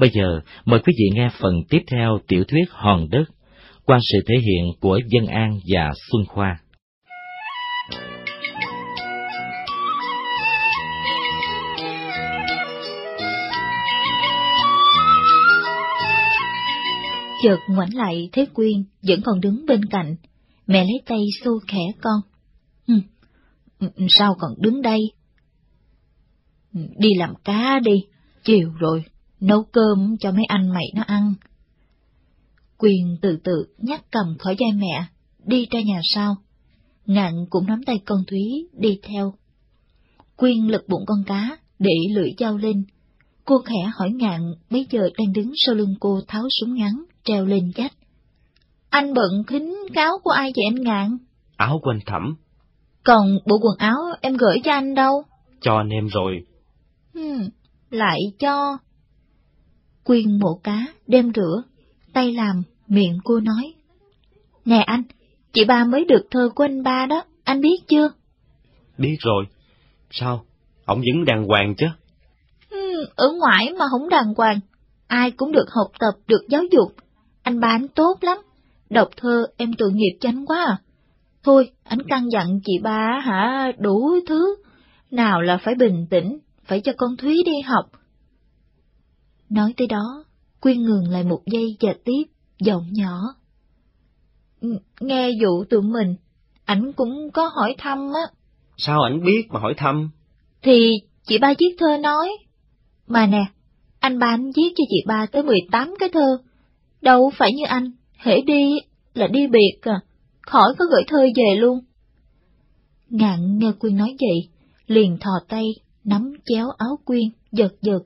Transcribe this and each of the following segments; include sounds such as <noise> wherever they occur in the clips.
Bây giờ, mời quý vị nghe phần tiếp theo tiểu thuyết Hòn Đất, qua sự thể hiện của Dân An và Xuân Khoa. Chợt ngoảnh lại thấy Quyên vẫn còn đứng bên cạnh, mẹ lấy tay xô khẽ con. Ừ, ừ, sao còn đứng đây? Ừ, đi làm cá đi, chiều rồi, nấu cơm cho mấy anh mày nó ăn. Quyền từ từ nhắc cầm khỏi vai mẹ, đi ra nhà sau. Ngạn cũng nắm tay con Thúy đi theo. Quyên lật bụng con cá, để lưỡi dao lên. Cô khẽ hỏi Ngạn bây giờ đang đứng sau lưng cô tháo súng ngắn, treo lên vách. Anh bận khính cáo của ai vậy anh Ngạn? Áo của anh Thẩm. Còn bộ quần áo em gửi cho anh đâu? Cho anh em rồi. Hmm, lại cho. Quyên mổ cá, đem rửa, tay làm, miệng cô nói. Nè anh, chị ba mới được thơ của anh ba đó, anh biết chưa? Biết rồi. Sao? Ông vẫn đàng hoàng chứ? Hmm, ở ngoài mà không đàng hoàng. Ai cũng được học tập, được giáo dục. Anh ba anh tốt lắm. Đọc thơ em tội nghiệp chánh quá à. Thôi, anh căn dặn chị ba hả đủ thứ. Nào là phải bình tĩnh, phải cho con Thúy đi học. Nói tới đó, Quyên ngừng lại một giây và tiếp, giọng nhỏ. Nghe vụ tụi mình, ảnh cũng có hỏi thăm á. Sao ảnh biết mà hỏi thăm? Thì chị ba viết thơ nói. Mà nè, anh ba anh viết cho chị ba tới 18 cái thơ. Đâu phải như anh, hễ đi là đi biệt à, khỏi có gửi thơ về luôn. Ngạn nghe Quyên nói vậy, liền thò tay, nắm chéo áo Quyên, giật giật.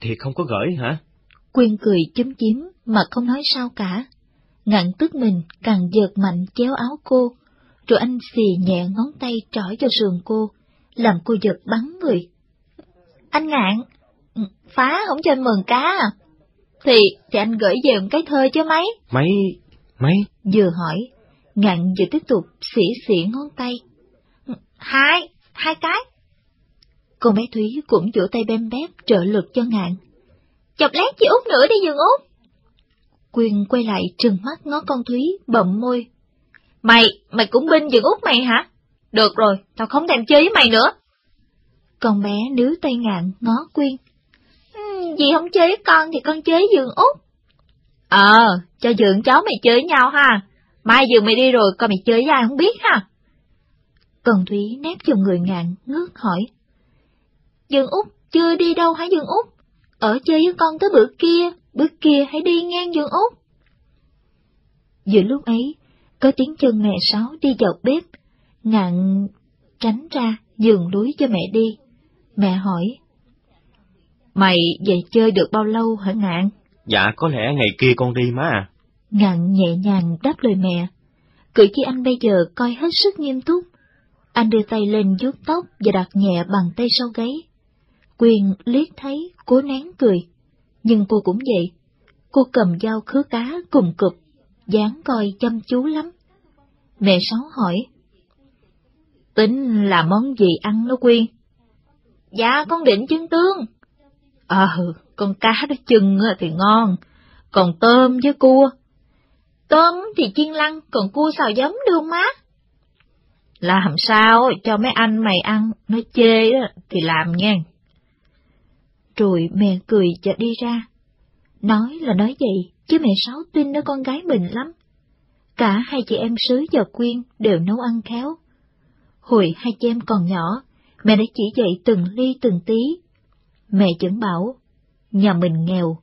Thì không có gửi hả? Quyên cười chúm chím mà không nói sao cả. Ngạn tức mình càng giật mạnh chéo áo cô, rồi anh xì nhẹ ngón tay trỏ cho sườn cô, làm cô giật bắn người. Anh Ngạn, phá không cho anh mừng cá à? Thì, thì anh gửi về một cái thơ chứ mấy? Mấy, mấy? Vừa hỏi, Ngạn vừa tiếp tục xỉ xỉ ngón tay. Hai, hai cái cô bé Thúy cũng vỗ tay bem bép trợ lực cho Ngạn. Chọc lát chị Út nữa đi dừng Út. Quyên quay lại trừng mắt ngó con Thúy, bậm môi. Mày, mày cũng binh dừng Út mày hả? Được rồi, tao không thèm chơi với mày nữa. Con bé níu tay Ngạn ngó Quyên. Ừ, dì không chơi với con thì con chơi dường Út. Ờ, cho dường cháu mày chơi với nhau ha. Mai dường mày đi rồi, con mày chơi với ai không biết ha. Còn Thúy nép vào người ngạn, ngước hỏi. Dương Út chưa đi đâu hả Dương Út? Ở chơi với con tới bữa kia, bữa kia hãy đi ngang Dương Út. Giữa lúc ấy, có tiếng chân mẹ Sáu đi vào bếp, ngạn tránh ra, dừng lúi cho mẹ đi. Mẹ hỏi. Mày về chơi được bao lâu hả ngạn? Dạ, có lẽ ngày kia con đi má à. Ngạn nhẹ nhàng đáp lời mẹ. Cử chỉ anh bây giờ coi hết sức nghiêm túc. Anh đưa tay lên vuốt tóc và đặt nhẹ bằng tay sau gáy. Quyền liếc thấy, cố nén cười. Nhưng cô cũng vậy. Cô cầm dao khứa cá cùng cụp, dáng coi chăm chú lắm. Mẹ Sáu hỏi. Tính là món gì ăn nó Quyên? Dạ, con định chân tương. Ờ, con cá đó chừng thì ngon, còn tôm với cua. Tôm thì chiên lăng, còn cua xào giấm được má. Làm sao cho mấy anh mày ăn, nó chê đó, thì làm nha. Rồi mẹ cười và đi ra. Nói là nói vậy, chứ mẹ Sáu tin nó con gái mình lắm. Cả hai chị em Sứ và Quyên đều nấu ăn khéo. Hồi hai chị em còn nhỏ, mẹ đã chỉ dạy từng ly từng tí. Mẹ vẫn bảo, nhà mình nghèo,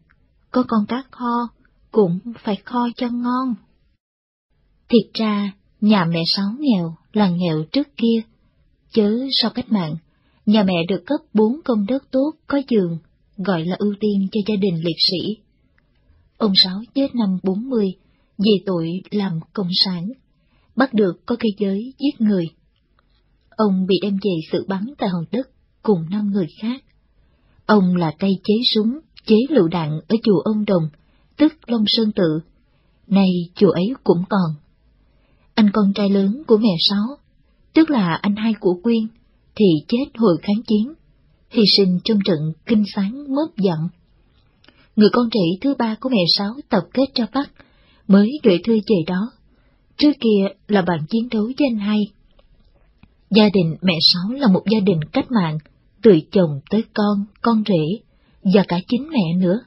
có con cá kho, cũng phải kho cho ngon. Thiệt ra, nhà mẹ Sáu nghèo là nghèo trước kia, chớ sau cách mạng, nhà mẹ được cấp bốn công đất tốt có giường, gọi là ưu tiên cho gia đình liệt sĩ. Ông Sáu chết năm 40 vì tội làm công sản, bắt được có cây giới giết người. Ông bị đem về sự bắn tại hòn đất cùng năm người khác. Ông là tay chế súng, chế lựu đạn ở chùa ông Đồng, tức Long Sơn Tự. Nay chùa ấy cũng còn. Anh con trai lớn của mẹ Sáu, tức là anh hai của Quyên, thì chết hồi kháng chiến, hy sinh trong trận kinh sáng mất giận. người con rể thứ ba của mẹ Sáu tập kết ra Bắc, mới gửi thư về đó. Trước kia là bạn chiến đấu với anh hai. Gia đình mẹ Sáu là một gia đình cách mạng, từ chồng tới con, con rể, và cả chính mẹ nữa.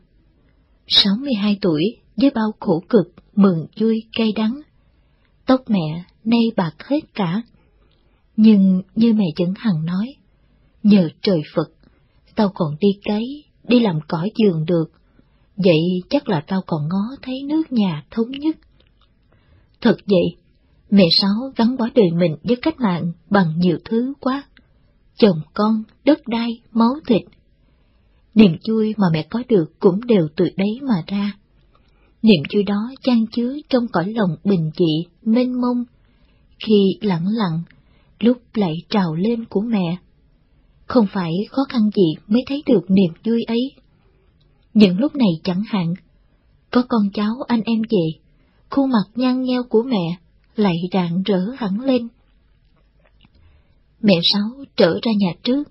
62 tuổi, với bao khổ cực, mừng vui, cay đắng. Tóc mẹ nay bạc hết cả. Nhưng như mẹ vẫn hằng nói, nhờ trời Phật, tao còn đi cấy, đi làm cỏ giường được, vậy chắc là tao còn ngó thấy nước nhà thống nhất. Thật vậy, mẹ Sáu gắn bó đời mình với cách mạng bằng nhiều thứ quá. Chồng con, đất đai, máu thịt. Niềm vui mà mẹ có được cũng đều từ đấy mà ra. Niềm vui đó chan chứa trong cõi lòng bình dị, mênh mông, khi lặng lặng, lúc lại trào lên của mẹ. Không phải khó khăn gì mới thấy được niềm vui ấy. Những lúc này chẳng hạn, có con cháu anh em về, khuôn mặt nhăn nheo của mẹ lại rạng rỡ hẳn lên. Mẹ Sáu trở ra nhà trước,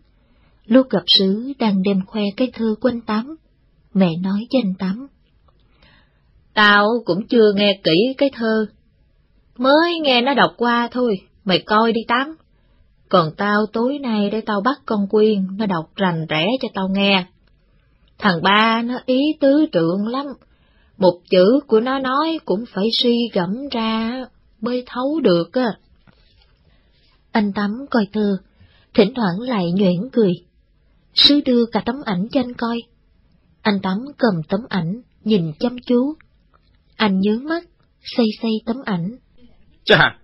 lúc gặp sứ đang đem khoe cái thơ của anh Tám, mẹ nói với anh Tám. Tao cũng chưa nghe kỹ cái thơ, mới nghe nó đọc qua thôi, mày coi đi Tám. Còn tao tối nay để tao bắt con Quyên, nó đọc rành rẽ cho tao nghe. Thằng ba nó ý tứ trượng lắm, một chữ của nó nói cũng phải suy gẫm ra mới thấu được á. Anh Tắm coi thơ, thỉnh thoảng lại nhuyễn cười. Sứ đưa cả tấm ảnh cho anh coi. Anh Tắm cầm tấm ảnh, nhìn chăm chú. Anh nhớ mắt, xây xây tấm ảnh. Chà,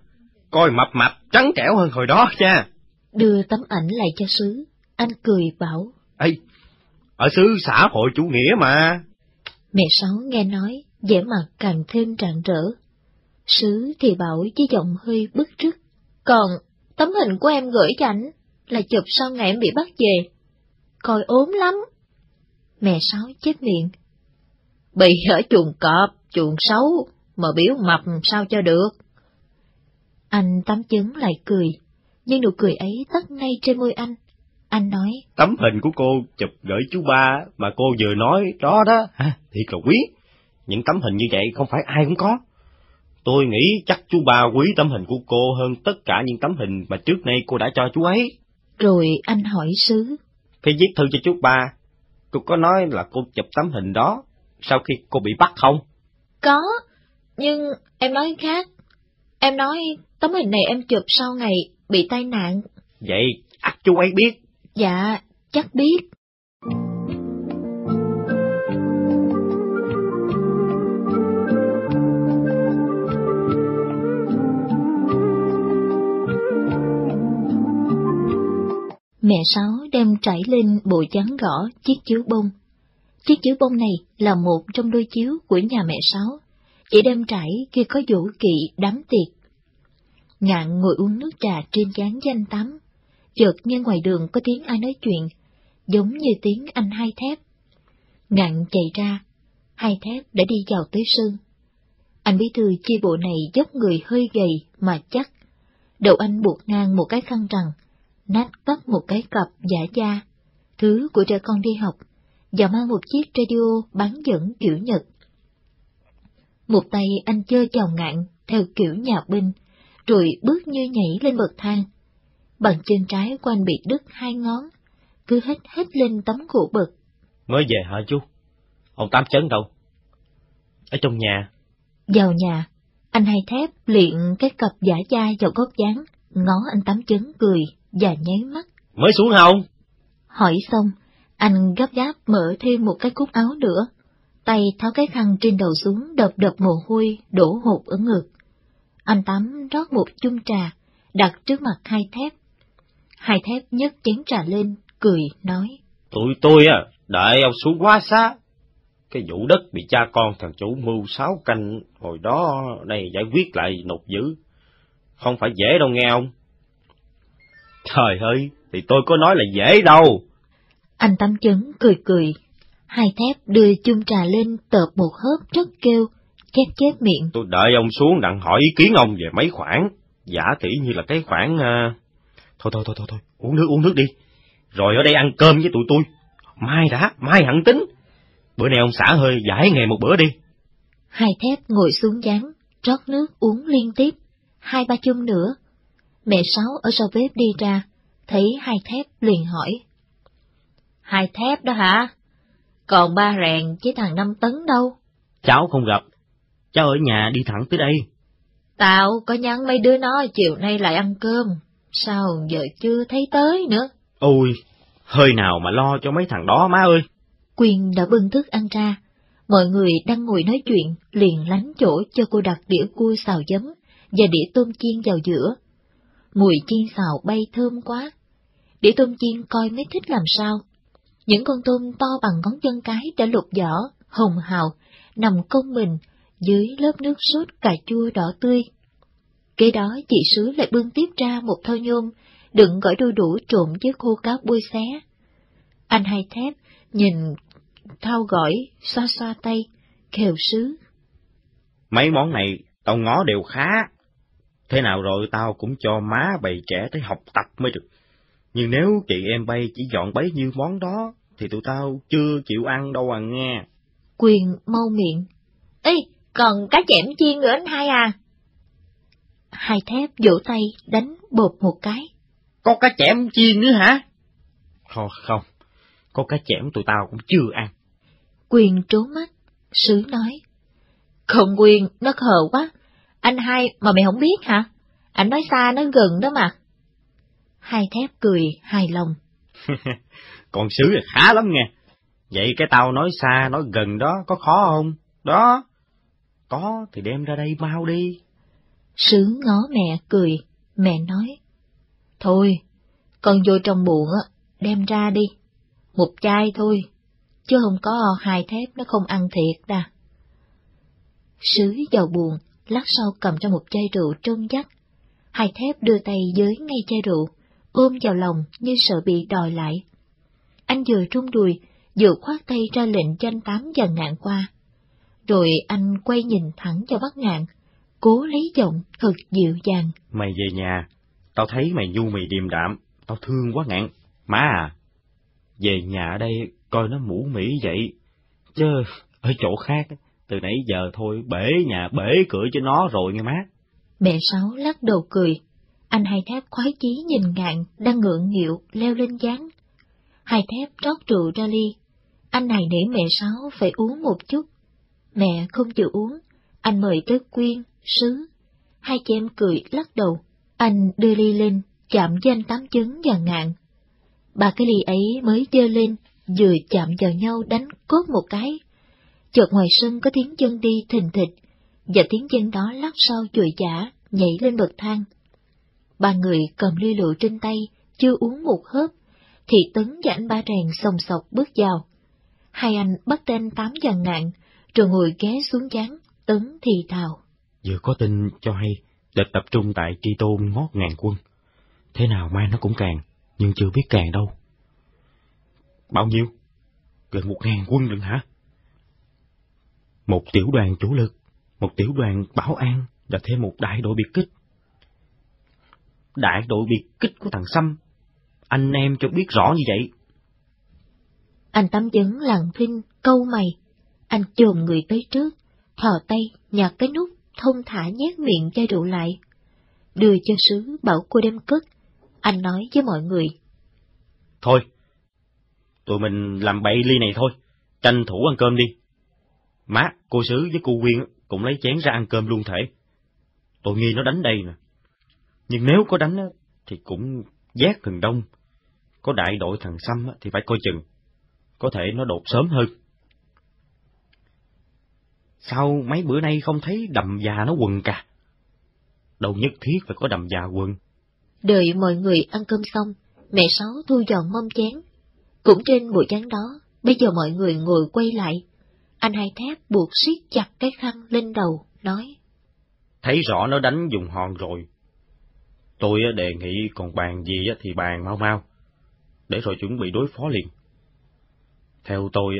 coi mập mập, trắng trẻo hơn hồi đó cha. Đưa tấm ảnh lại cho Sứ, anh cười bảo. Ê, ở xứ xã hội chủ nghĩa mà. Mẹ Sáu nghe nói, vẻ mặt càng thêm rạng rỡ. Sứ thì bảo với giọng hơi bức rứt. Còn tấm hình của em gửi cho ảnh là chụp sau ngày em bị bắt về. Coi ốm lắm. Mẹ Sáu chết miệng. Bị ở chuồng cọp, chuồng xấu, mà biểu mập sao cho được. Anh tắm chứng lại cười, nhưng nụ cười ấy tắt ngay trên môi anh. Anh nói, tấm hình của cô chụp gửi chú ba mà cô vừa nói đó đó, ha, thiệt là quý. Những tấm hình như vậy không phải ai cũng có. Tôi nghĩ chắc chú ba quý tấm hình của cô hơn tất cả những tấm hình mà trước nay cô đã cho chú ấy. Rồi anh hỏi Sứ. Khi viết thư cho chú ba, cô có nói là cô chụp tấm hình đó sau khi cô bị bắt không? Có, nhưng em nói khác. Em nói tấm hình này em chụp sau ngày bị tai nạn. Vậy, ắt chú ấy biết. Dạ, chắc biết. Mẹ Sáu đem trải lên bộ chắn gõ chiếc chiếu bông. Chiếc chiếu bông này là một trong đôi chiếu của nhà mẹ Sáu, chỉ đem trải khi có vũ kỵ đám tiệc. Ngạn ngồi uống nước trà trên chán danh tắm, chợt nghe ngoài đường có tiếng ai nói chuyện, giống như tiếng anh hai thép. Ngạn chạy ra, hai thép đã đi vào tới sân. Anh bí thư chi bộ này dốc người hơi gầy mà chắc, đầu anh buộc ngang một cái khăn rằng, nát tắt một cái cặp giả da, thứ của trẻ con đi học, và mang một chiếc radio bán dẫn kiểu Nhật. Một tay anh chơi chào ngạn theo kiểu nhà binh, rồi bước như nhảy lên bậc thang. Bằng chân trái của anh bị đứt hai ngón, cứ hết hết lên tấm gỗ bậc. Mới về hả chú? Ông Tám Chấn đâu? Ở trong nhà. Vào nhà, anh hai thép luyện cái cặp giả da vào góc dáng, ngó anh Tám Chấn cười và nháy mắt. Mới xuống không? Hỏi xong, anh gấp gáp mở thêm một cái cúc áo nữa, tay tháo cái khăn trên đầu xuống đập đập mồ hôi đổ hột ở ngực. Anh Tám rót một chung trà, đặt trước mặt hai thép. Hai thép nhấc chén trà lên, cười, nói. Tụi tôi à, đợi ông xuống quá xa. Cái vụ đất bị cha con thằng chủ mưu sáu canh hồi đó đây giải quyết lại nộp dữ. Không phải dễ đâu nghe ông. Trời ơi, thì tôi có nói là dễ đâu. Anh Tám Chấn cười cười. Hai thép đưa chung trà lên tợp một hớp rất kêu, chép chép miệng. Tôi đợi ông xuống đặng hỏi ý kiến ông về mấy khoản, giả tỷ như là cái khoản... Uh... Thôi thôi thôi thôi thôi, uống nước uống nước đi. Rồi ở đây ăn cơm với tụi tôi. Mai đã, mai hẳn tính. bữa nay ông xả hơi giải nghề một bữa đi. Hai thép ngồi xuống gián, rót nước uống liên tiếp, hai ba chung nữa. Mẹ Sáu ở sau bếp đi ra, thấy hai thép liền hỏi. Hai thép đó hả? Còn ba rèn với thằng năm tấn đâu? Cháu không gặp, cháu ở nhà đi thẳng tới đây. Tao có nhắn mấy đứa nó chiều nay lại ăn cơm, sao giờ chưa thấy tới nữa? Ôi, hơi nào mà lo cho mấy thằng đó má ơi. Quyên đã bưng thức ăn ra, mọi người đang ngồi nói chuyện, liền lánh chỗ cho cô đặt đĩa cua xào giấm và đĩa tôm chiên vào giữa. Mùi chiên xào bay thơm quá. Đĩa tôm chiên coi mới thích làm sao. Những con tôm to bằng ngón chân cái đã lục vỏ, hồng hào, nằm công mình dưới lớp nước sốt cà chua đỏ tươi. Kế đó chị Sứ lại bưng tiếp ra một thau nhôm, đựng gỏi đôi đủ trộn với khô cá bôi xé. Anh hai thép nhìn thao gỏi, xoa xoa tay, kêu Sứ. Mấy món này tao ngó đều khá. Thế nào rồi tao cũng cho má bày trẻ tới học tập mới được. Nhưng nếu chị em bay chỉ dọn bấy nhiêu món đó, thì tụi tao chưa chịu ăn đâu à nghe. Quyền mau miệng. Ê, còn cá chẻm chiên nữa anh hai à? Hai thép vỗ tay đánh bột một cái. Có cá chẻm chiên nữa hả? Thôi không, có cá chẻm tụi tao cũng chưa ăn. Quyền trố mắt, sứ nói. Không Quyền, nó khờ quá. Anh hai mà mày không biết hả? Anh nói xa nó gần đó mà. Hai thép cười hài lòng. <laughs> Còn sứ là khá lắm nghe. Vậy cái tao nói xa, nói gần đó có khó không? Đó. Có thì đem ra đây mau đi. Sứ ngó mẹ cười, mẹ nói. Thôi, con vô trong buồn á, đem ra đi. Một chai thôi, chứ không có hai thép nó không ăn thiệt đà. Sứ vào buồn, lát sau cầm cho một chai rượu trông dắt. Hai thép đưa tay giới ngay chai rượu, ôm vào lòng như sợ bị đòi lại. Anh vừa trung đùi, vừa khoát tay ra lệnh cho anh Tám và ngạn qua. Rồi anh quay nhìn thẳng cho bác ngạn, cố lấy giọng thật dịu dàng. Mày về nhà, tao thấy mày nhu mì điềm đạm, tao thương quá ngạn. Má à, về nhà ở đây coi nó mũ mỉ vậy, chứ ở chỗ khác, từ nãy giờ thôi bể nhà bể cửa cho nó rồi nghe má. Mẹ Sáu lắc đầu cười, anh hai thép khoái chí nhìn ngạn đang ngượng nghịu leo lên dáng. Hai thép rót rượu ra ly, anh này nể mẹ Sáu phải uống một chút. Mẹ không chịu uống, anh mời tới quyên, sứ. Hai chị em cười lắc đầu, anh đưa ly lên, chạm danh tám trứng và ngạn. Ba cái ly ấy mới dơ lên, vừa chạm vào nhau đánh cốt một cái. Chợt ngoài sân có tiếng chân đi thình thịch, và tiếng chân đó lắc sau chùi chả, nhảy lên bậc thang. Ba người cầm ly rượu trên tay, chưa uống một hớp, thì Tấn và anh ba rèn sòng sọc bước vào. Hai anh bắt tên tám và ngạn, rồi ngồi ghé xuống chán, Tấn thì thào. Vừa có tin cho hay, địch tập trung tại tri tôn ngót ngàn quân. Thế nào mai nó cũng càng, nhưng chưa biết càng đâu. Bao nhiêu? Gần một ngàn quân lận hả? Một tiểu đoàn chủ lực, một tiểu đoàn bảo an và thêm một đại đội biệt kích. Đại đội biệt kích của thằng Sâm, anh em cho biết rõ như vậy. Anh tắm chấn lặng thinh, câu mày. Anh chồm người tới trước, thò tay, nhặt cái nút, thông thả nhét miệng chai rượu lại. Đưa cho sứ bảo cô đem cất. Anh nói với mọi người. Thôi, tụi mình làm bậy ly này thôi, tranh thủ ăn cơm đi. Má, cô sứ với cô Quyên cũng lấy chén ra ăn cơm luôn thể. Tôi nghi nó đánh đây nè. Nhưng nếu có đánh thì cũng giác gần đông. Có đại đội thằng Xăm thì phải coi chừng. Có thể nó đột sớm hơn. Sao mấy bữa nay không thấy đầm già nó quần cả? Đâu nhất thiết phải có đầm già quần. Đợi mọi người ăn cơm xong, mẹ Sáu thu dọn mâm chén. Cũng trên buổi chén đó, bây giờ mọi người ngồi quay lại. Anh hai thép buộc siết chặt cái khăn lên đầu, nói. Thấy rõ nó đánh dùng hòn rồi. Tôi đề nghị còn bàn gì thì bàn mau mau, để rồi chuẩn bị đối phó liền. Theo tôi,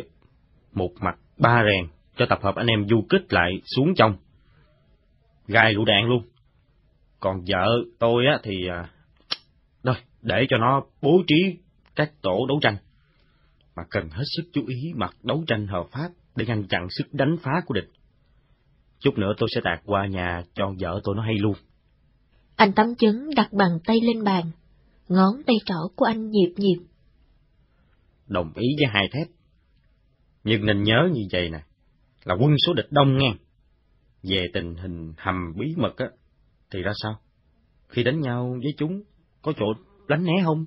một mặt ba rèn cho tập hợp anh em du kích lại xuống trong. Gai lũ đạn luôn. Còn vợ tôi á thì... Rồi, để cho nó bố trí các tổ đấu tranh. mà cần hết sức chú ý mặt đấu tranh hợp pháp để ngăn chặn sức đánh phá của địch. Chút nữa tôi sẽ tạt qua nhà cho vợ tôi nó hay luôn. Anh tắm chấn đặt bàn tay lên bàn, ngón tay trỏ của anh nhịp nhịp. Đồng ý với hai thép. Nhưng nên nhớ như vậy nè, là quân số địch đông nghe. Về tình hình hầm bí mật á, thì ra sao? Khi đánh nhau với chúng, có chỗ đánh né không?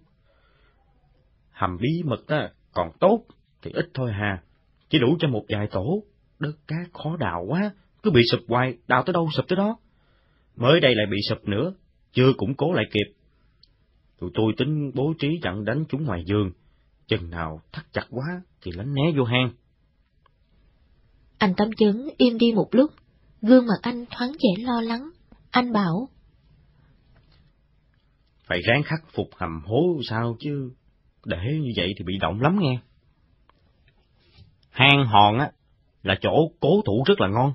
Hầm bí mật á, còn tốt thì ít thôi hà, chỉ đủ cho một vài tổ, đất cát khó đào quá, cứ bị sụp hoài, đào tới đâu sụp tới đó. Mới đây lại bị sụp nữa, chưa củng cố lại kịp. Tụi tôi tính bố trí chặn đánh chúng ngoài giường, chừng nào thắt chặt quá thì lánh né vô hang. Anh Tâm Chấn im đi một lúc, gương mặt anh thoáng vẻ lo lắng. Anh bảo. Phải ráng khắc phục hầm hố sao chứ, để như vậy thì bị động lắm nghe. Hang hòn á, là chỗ cố thủ rất là ngon.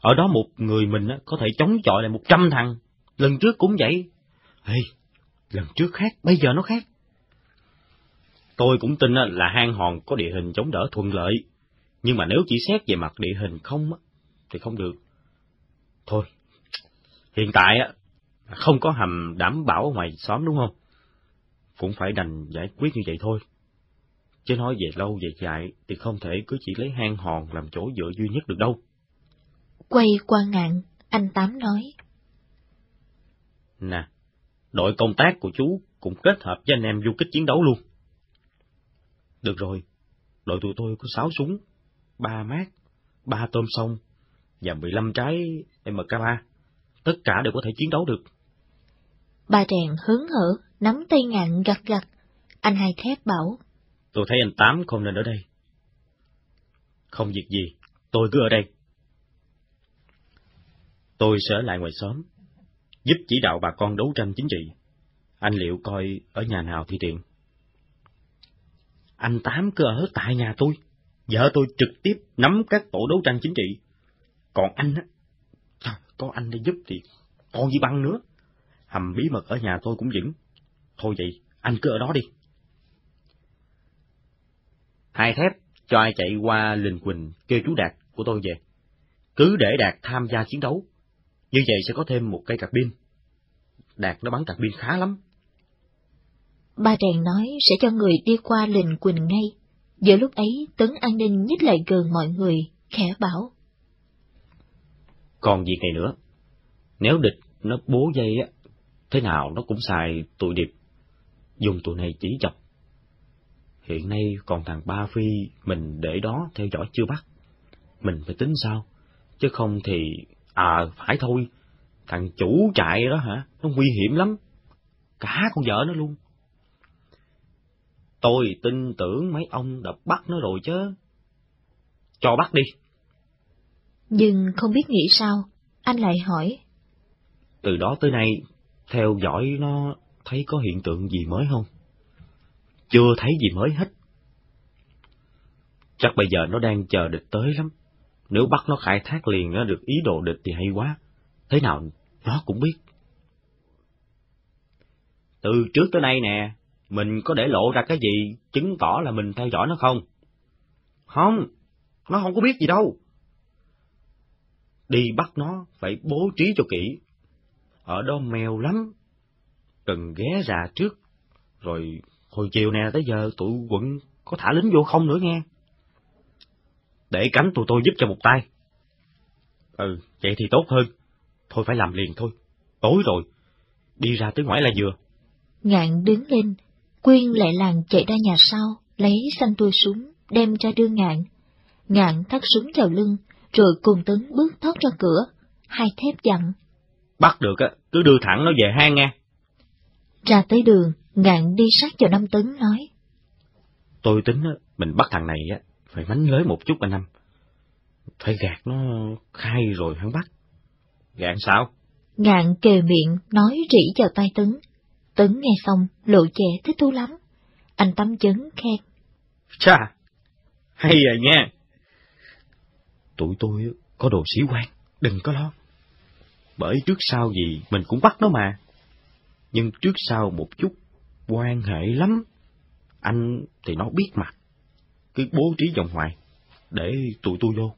Ở đó một người mình á, có thể chống chọi lại một trăm thằng. Lần trước cũng vậy. Ê, lần trước khác, bây giờ nó khác. Tôi cũng tin là hang hòn có địa hình chống đỡ thuận lợi, nhưng mà nếu chỉ xét về mặt địa hình không thì không được. Thôi, hiện tại á không có hầm đảm bảo ở ngoài xóm đúng không? Cũng phải đành giải quyết như vậy thôi. Chứ nói về lâu về dài thì không thể cứ chỉ lấy hang hòn làm chỗ dựa duy nhất được đâu. Quay qua ngạn, anh Tám nói. Nè, đội công tác của chú cũng kết hợp với anh em du kích chiến đấu luôn. Được rồi, đội tụi tôi có sáu súng, ba mát, ba tôm sông và mười lăm trái MK3. Tất cả đều có thể chiến đấu được. Bà rèn hớn hở, nắm tay ngạn gặt gặt. Anh hai thép bảo. Tôi thấy anh Tám không nên ở đây. Không việc gì, tôi cứ ở đây. Tôi sẽ lại ngoài xóm, giúp chỉ đạo bà con đấu tranh chính trị. Anh liệu coi ở nhà nào thì tiện. Anh Tám cứ ở tại nhà tôi, vợ tôi trực tiếp nắm các tổ đấu tranh chính trị. Còn anh á, có anh để giúp thì còn gì bằng nữa. Hầm bí mật ở nhà tôi cũng vững. Thôi vậy, anh cứ ở đó đi. Hai thép cho ai chạy qua Linh Quỳnh kêu chú Đạt của tôi về. Cứ để Đạt tham gia chiến đấu. Như vậy sẽ có thêm một cây cạc pin. Đạt nó bắn cạc pin khá lắm. Ba đèn nói sẽ cho người đi qua Linh Quỳnh ngay. Giữa lúc ấy, Tấn An ninh nhích lại gần mọi người, khẽ bảo. Còn việc này nữa, nếu địch nó bố dây á, thế nào nó cũng xài tụi điệp, dùng tụi này chỉ chọc. Hiện nay còn thằng Ba Phi mình để đó theo dõi chưa bắt. Mình phải tính sao, chứ không thì, à, phải thôi, thằng chủ trại đó hả, nó nguy hiểm lắm, cả con vợ nó luôn. Tôi tin tưởng mấy ông đã bắt nó rồi chứ. Cho bắt đi. Nhưng không biết nghĩ sao, anh lại hỏi. Từ đó tới nay, theo dõi nó thấy có hiện tượng gì mới không? Chưa thấy gì mới hết. Chắc bây giờ nó đang chờ địch tới lắm. Nếu bắt nó khai thác liền nó được ý đồ địch thì hay quá. Thế nào nó cũng biết. Từ trước tới nay nè, mình có để lộ ra cái gì chứng tỏ là mình theo dõi nó không? Không, nó không có biết gì đâu. Đi bắt nó phải bố trí cho kỹ. Ở đó mèo lắm. Đừng ghé ra trước. Rồi hồi chiều nè tới giờ tụi quận có thả lính vô không nữa nghe. Để cánh tụi tôi giúp cho một tay. Ừ, vậy thì tốt hơn. Thôi phải làm liền thôi. Tối rồi. Đi ra tới ngoài là vừa. Ngạn đứng lên, Quyên lại làng chạy ra nhà sau, lấy xanh tua súng, đem ra đưa ngạn. Ngạn thắt súng vào lưng, rồi cùng Tấn bước thoát ra cửa, hai thép dặn. Bắt được á, cứ đưa thẳng nó về hang nghe. Ra tới đường, ngạn đi sát vào năm Tấn nói. Tôi tính á, mình bắt thằng này á, phải mánh lới một chút anh Năm. Phải gạt nó khai rồi hắn bắt. Gạt sao? Ngạn kề miệng, nói rỉ vào tay Tấn. Tấn nghe xong, lộ trẻ thích thú lắm. Anh tâm chấn khen. Chà, hay à nha. Tụi tôi có đồ sĩ quan, đừng có lo. Bởi trước sau gì mình cũng bắt nó mà. Nhưng trước sau một chút quan hệ lắm. Anh thì nó biết mặt. cứ bố trí vòng ngoài, để tụi tôi vô.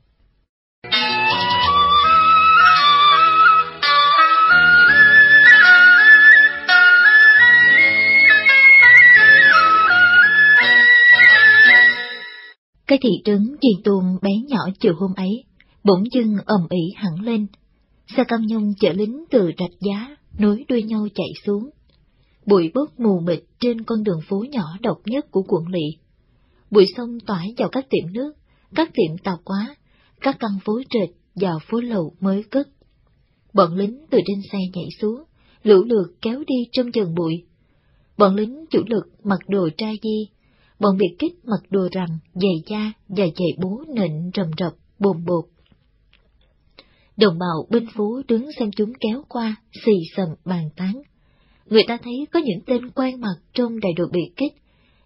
Cái thị trấn truyền Tuôn bé nhỏ chiều hôm ấy, bỗng dưng ầm ĩ hẳn lên. Xe cam nhung chở lính từ rạch giá, nối đuôi nhau chạy xuống. Bụi bốc mù mịt trên con đường phố nhỏ độc nhất của quận lỵ. Bụi sông tỏa vào các tiệm nước, các tiệm tàu quá, các căn phố trệt và phố lầu mới cất. Bọn lính từ trên xe nhảy xuống, lũ lượt kéo đi trong dần bụi. Bọn lính chủ lực mặc đồ trai di, bọn biệt kích mặc đồ rằng giày da và giày bố nịnh rầm rập, bồn bột. Đồng bào binh phú đứng xem chúng kéo qua, xì xầm bàn tán. Người ta thấy có những tên quen mặt trong đại đội biệt kích,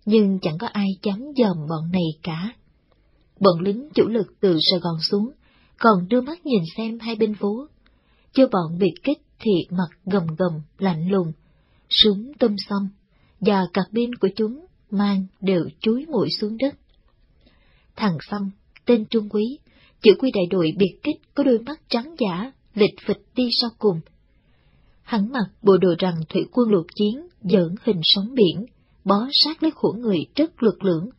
nhưng chẳng có ai dám dòm bọn này cả. Bọn lính chủ lực từ Sài Gòn xuống, còn đưa mắt nhìn xem hai bên phố. cho bọn biệt kích thì mặt gầm gầm, lạnh lùng, súng tâm xong, và cạc pin của chúng mang đều chúi mũi xuống đất. Thằng Xăm, tên Trung Quý, chữ quy đại đội biệt kích có đôi mắt trắng giả, lịch phịch đi sau cùng. Hắn mặc bộ đồ rằng thủy quân lục chiến, dẫn hình sóng biển, bó sát lấy khổ người rất lực lưỡng.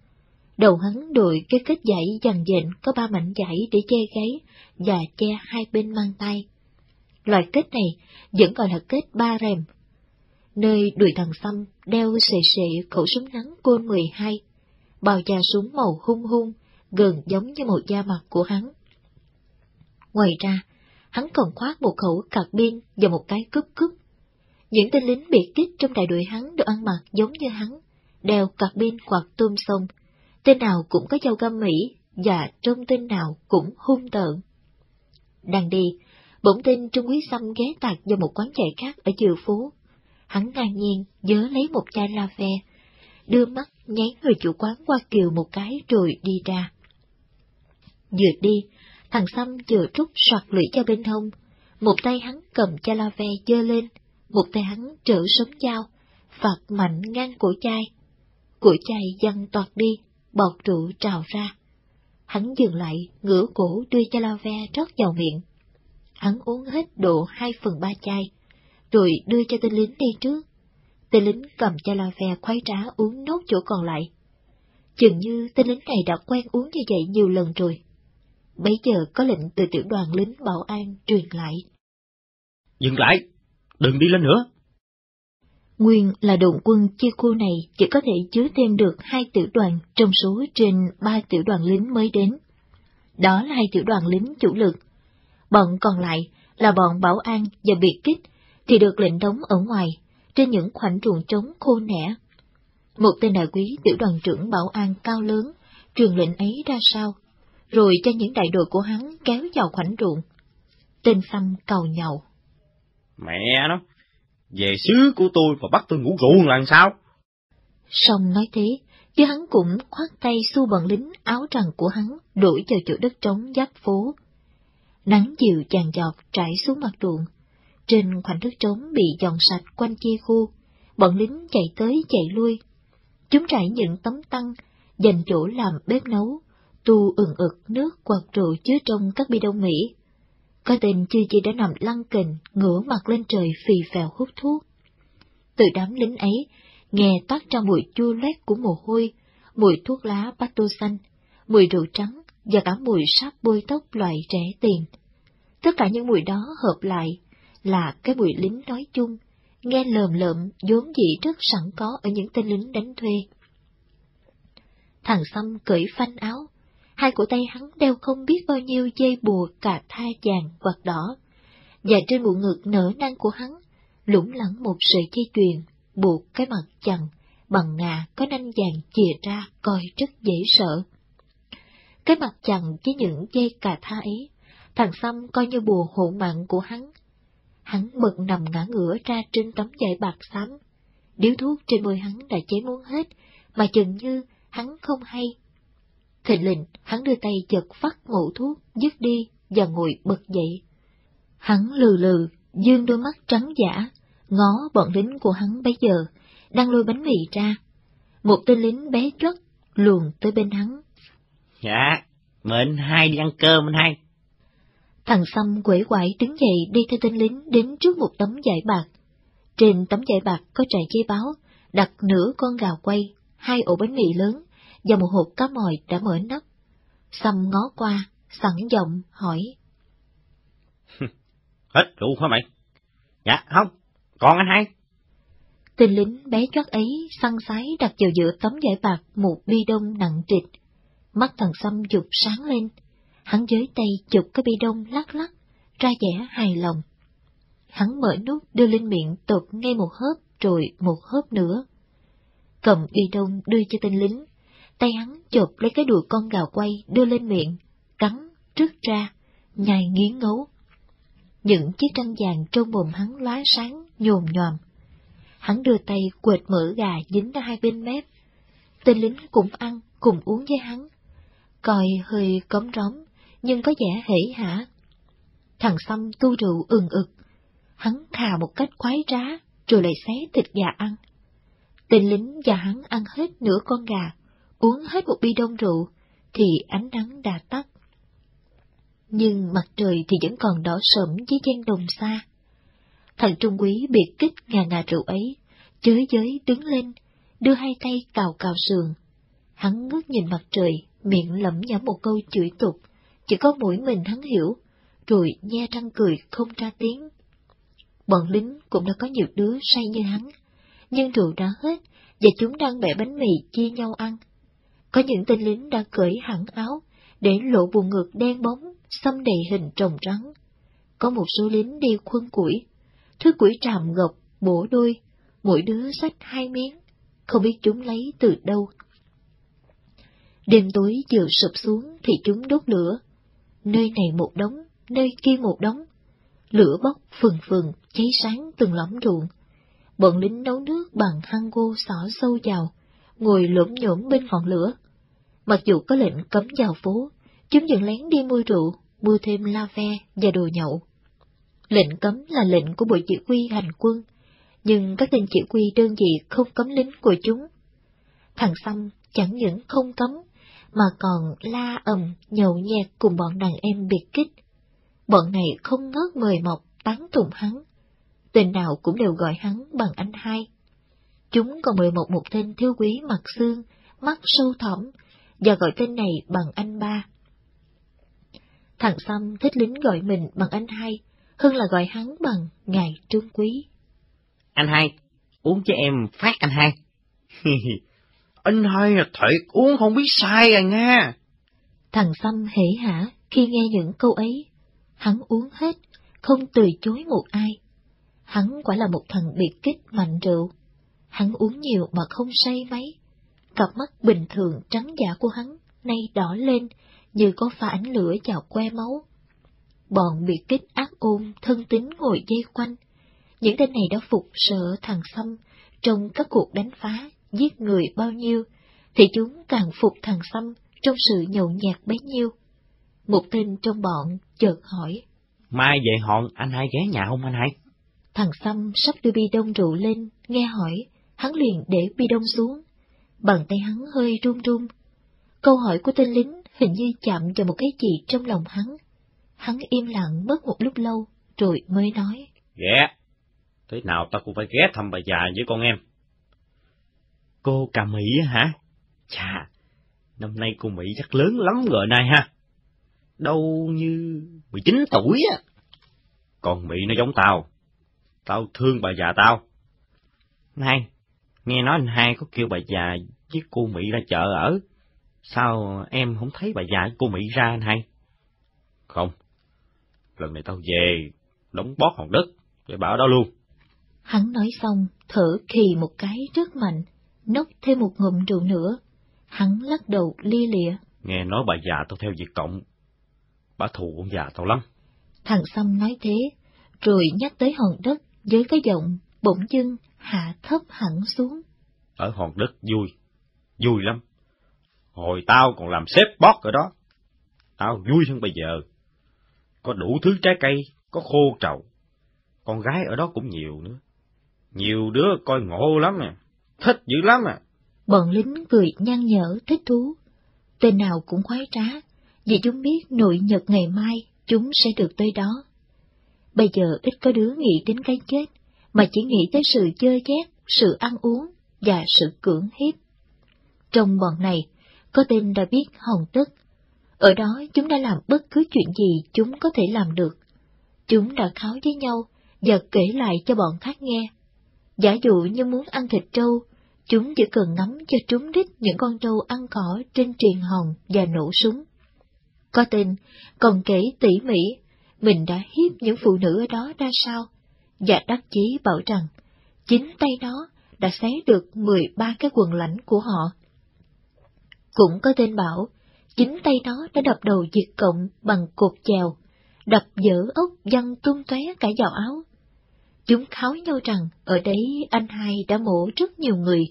Đầu hắn đội cái kết dãy dằn dện có ba mảnh dãy để che gáy và che hai bên mang tay. Loại kết này vẫn gọi là kết ba rèm. Nơi đuổi thằng Xăm đeo sệ sệ khẩu súng ngắn côn 12, bào da súng màu hung hung, gần giống như một da mặt của hắn. Ngoài ra, hắn còn khoác một khẩu cạc biên và một cái cướp cướp Những tên lính biệt kích trong đại đội hắn đều ăn mặc giống như hắn, đeo cạc biên hoặc tôm sông, tên nào cũng có dao găm Mỹ và trong tên nào cũng hung tợn. Đang đi, bỗng tin Trung Quý Xăm ghé tạc vào một quán chạy khác ở chiều phố. Hắn ngang nhiên nhớ lấy một chai la ve đưa mắt nháy người chủ quán qua kiều một cái rồi đi ra. Vừa đi, thằng Xăm vừa rút soạt lưỡi cho bên hông, một tay hắn cầm chai la ve dơ lên, một tay hắn trở sống dao, phạt mạnh ngang cổ chai. Cổ chai văng toạt đi, bọt rượu trào ra. Hắn dừng lại, ngửa cổ đưa chai la ve rót vào miệng. Hắn uống hết độ hai phần ba chai, rồi đưa cho tên lính đi trước. Tên lính cầm cho la ve khoái trá uống nốt chỗ còn lại. Chừng như tên lính này đã quen uống như vậy nhiều lần rồi. Bấy giờ có lệnh từ tiểu đoàn lính bảo an truyền lại. Dừng lại, đừng đi lên nữa. Nguyên là đội quân chia khu này chỉ có thể chứa thêm được hai tiểu đoàn trong số trên ba tiểu đoàn lính mới đến. Đó là hai tiểu đoàn lính chủ lực. Bọn còn lại là bọn bảo an và biệt kích thì được lệnh đóng ở ngoài, trên những khoảnh ruộng trống khô nẻ. Một tên đại quý tiểu đoàn trưởng bảo an cao lớn, truyền lệnh ấy ra sao, rồi cho những đại đội của hắn kéo vào khoảnh ruộng. Tên xăm cầu nhậu. Mẹ nó, về xứ của tôi mà bắt tôi ngủ ruộng là sao? Xong nói thế, chứ hắn cũng khoát tay xu bọn lính áo rằng của hắn đuổi vào chỗ đất trống giáp phố. Nắng chiều chàng giọt trải xuống mặt ruộng, trên khoảnh đất trống bị dọn sạch quanh chia khu, bọn lính chạy tới chạy lui. Chúng trải những tấm tăng, dành chỗ làm bếp nấu, tu ừng ực nước quạt rượu chứa trong các bi đông Mỹ. Có tên chưa chỉ đã nằm lăn kình, ngửa mặt lên trời phì phèo hút thuốc. Từ đám lính ấy, nghe toát ra mùi chua lét của mồ hôi, mùi thuốc lá bát tô xanh, mùi rượu trắng và cả mùi sáp bôi tóc loại rẻ tiền. Tất cả những mùi đó hợp lại là cái bụi lính nói chung, nghe lờm lợm vốn dĩ rất sẵn có ở những tên lính đánh thuê. Thằng Xăm cởi phanh áo, hai cổ tay hắn đeo không biết bao nhiêu dây bùa cà tha vàng vật đỏ, và trên bộ ngực nở nang của hắn, lủng lẳng một sợi dây chuyền, buộc cái mặt chằn bằng ngà có nanh vàng chìa ra coi rất dễ sợ. Cái mặt chằn với những dây cà tha ấy, thằng Xăm coi như bùa hộ mạng của hắn. Hắn bật nằm ngã ngửa ra trên tấm vải bạc xám. Điếu thuốc trên môi hắn đã cháy muốn hết, mà chừng như hắn không hay Thịnh lình, hắn đưa tay giật phát ngủ thuốc, dứt đi, và ngồi bật dậy. Hắn lừ lừ, dương đôi mắt trắng giả, ngó bọn lính của hắn bấy giờ, đang lôi bánh mì ra. Một tên lính bé chót luồn tới bên hắn, Dạ, mình hai đi ăn cơm anh hai. Thằng Sâm quể quải đứng dậy đi theo tên lính đến trước một tấm giải bạc. Trên tấm giải bạc có trại giấy báo, đặt nửa con gà quay, hai ổ bánh mì lớn và một hộp cá mòi đã mở nắp. Sâm ngó qua, sẵn giọng hỏi. Hết rượu hả mày? Dạ, không, còn anh hai. Tên lính bé chót ấy săn sái đặt vào giữa tấm giải bạc một bi đông nặng trịch. Mắt thằng Sâm chụp sáng lên, hắn giới tay chụp cái bi đông lắc lắc, ra vẻ hài lòng. Hắn mở nút đưa lên miệng tụt ngay một hớp rồi một hớp nữa. Cầm bi đông đưa cho tên lính, tay hắn chụp lấy cái đùi con gà quay đưa lên miệng, cắn, trước ra, nhai nghiến ngấu. Những chiếc răng vàng trong mồm hắn lóa sáng, nhồm nhòm. Hắn đưa tay quệt mỡ gà dính ra hai bên mép. Tên lính cũng ăn, cùng uống với hắn. Coi hơi cấm róm, nhưng có vẻ hể hả. Thằng Sâm tu rượu ừng ực. Hắn khà một cách khoái trá, rồi lại xé thịt gà ăn. Tên lính và hắn ăn hết nửa con gà, uống hết một bi đông rượu, thì ánh nắng đã tắt. Nhưng mặt trời thì vẫn còn đỏ sẫm dưới gian đồng xa. Thằng Trung Quý biệt kích ngà ngà rượu ấy, chới giới đứng lên, đưa hai tay cào cào sườn. Hắn ngước nhìn mặt trời, miệng lẩm nhẩm một câu chửi tục, chỉ có mỗi mình hắn hiểu, rồi nhe răng cười không ra tiếng. Bọn lính cũng đã có nhiều đứa say như hắn, nhưng rượu đã hết, và chúng đang bẻ bánh mì chia nhau ăn. Có những tên lính đã cởi hẳn áo, để lộ buồn ngực đen bóng, xâm đầy hình trồng rắn. Có một số lính đi khuân củi, thứ củi tràm ngọc, bổ đôi, mỗi đứa xách hai miếng, không biết chúng lấy từ đâu. Đêm tối vừa sụp xuống thì chúng đốt lửa, nơi này một đống, nơi kia một đống. Lửa bốc phừng phừng, cháy sáng từng lõm ruộng. Bọn lính nấu nước bằng hăng gô xỏ sâu vào, ngồi lổm nhổm bên ngọn lửa. Mặc dù có lệnh cấm vào phố, chúng vẫn lén đi mua rượu, mua thêm la ve và đồ nhậu. Lệnh cấm là lệnh của bộ chỉ huy hành quân, nhưng các tên chỉ huy đơn vị không cấm lính của chúng. Thằng Xăm chẳng những không cấm, mà còn la ầm nhậu nhẹt cùng bọn đàn em biệt kích. Bọn này không ngớt mời mọc tán tụng hắn, tên nào cũng đều gọi hắn bằng anh hai. Chúng còn mời một một tên thiếu quý mặt xương, mắt sâu thẳm, và gọi tên này bằng anh ba. Thằng Sam thích lính gọi mình bằng anh hai, hơn là gọi hắn bằng ngài trương quý. Anh hai, uống cho em phát anh hai. <laughs> anh hai là thiệt uống không biết sai à nha. Thằng Sâm hể hả khi nghe những câu ấy. Hắn uống hết, không từ chối một ai. Hắn quả là một thằng biệt kích mạnh rượu. Hắn uống nhiều mà không say mấy. Cặp mắt bình thường trắng giả của hắn nay đỏ lên như có pha ánh lửa vào que máu. Bọn biệt kích ác ôn thân tính ngồi dây quanh. Những tên này đã phục sợ thằng Sâm trong các cuộc đánh phá, giết người bao nhiêu, thì chúng càng phục thằng Sâm trong sự nhậu nhạt bấy nhiêu. Một tên trong bọn chợt hỏi. Mai về họn anh hai ghé nhà không anh hai? Thằng Sâm sắp đưa bi đông rượu lên, nghe hỏi, hắn liền để bi đông xuống. Bàn tay hắn hơi run run. Câu hỏi của tên lính hình như chạm vào một cái gì trong lòng hắn. Hắn im lặng mất một lúc lâu, rồi mới nói. Ghé, thế nào ta cũng phải ghé thăm bà già với con em. Cô cà Mỹ hả? Chà, năm nay cô Mỹ chắc lớn lắm rồi này ha. Đâu như 19 tuổi á. Còn Mỹ nó giống tao. Tao thương bà già tao. Này, nghe nói anh hai có kêu bà già với cô Mỹ ra chợ ở. Sao em không thấy bà già với cô Mỹ ra anh hai? Không, lần này tao về, đóng bót hòn đất, để bảo đó luôn. Hắn nói xong, thở khì một cái rất mạnh, nốc thêm một ngụm rượu nữa. Hắn lắc đầu lia lịa. Nghe nói bà già tao theo Việt Cộng, bà thù con già tao lắm. Thằng Sâm nói thế, rồi nhắc tới hòn đất với cái giọng bỗng dưng hạ thấp hẳn xuống. Ở hòn đất vui, vui lắm. Hồi tao còn làm xếp bót ở đó. Tao vui hơn bây giờ. Có đủ thứ trái cây, có khô trầu. Con gái ở đó cũng nhiều nữa. Nhiều đứa coi ngộ lắm nè, thích dữ lắm à. Bọn lính cười nhăn nhở thích thú. Tên nào cũng khoái trá, vì chúng biết nội nhật ngày mai chúng sẽ được tới đó. Bây giờ ít có đứa nghĩ đến cái chết, mà chỉ nghĩ tới sự chơi ghét, sự ăn uống và sự cưỡng hiếp. Trong bọn này, có tên đã biết hồng tức. Ở đó chúng đã làm bất cứ chuyện gì chúng có thể làm được. Chúng đã kháo với nhau và kể lại cho bọn khác nghe. Giả dụ như muốn ăn thịt trâu, chúng chỉ cần ngắm cho trúng đích những con trâu ăn cỏ trên triền hồng và nổ súng. Có tên còn kể tỉ mỉ mình đã hiếp những phụ nữ ở đó ra sao, và đắc chí bảo rằng chính tay nó đã xé được 13 cái quần lãnh của họ. Cũng có tên bảo, chính tay nó đã đập đầu diệt cộng bằng cột chèo, đập dở ốc văng tung tóe cả vào áo. Chúng kháo nhau rằng ở đấy anh hai đã mổ rất nhiều người,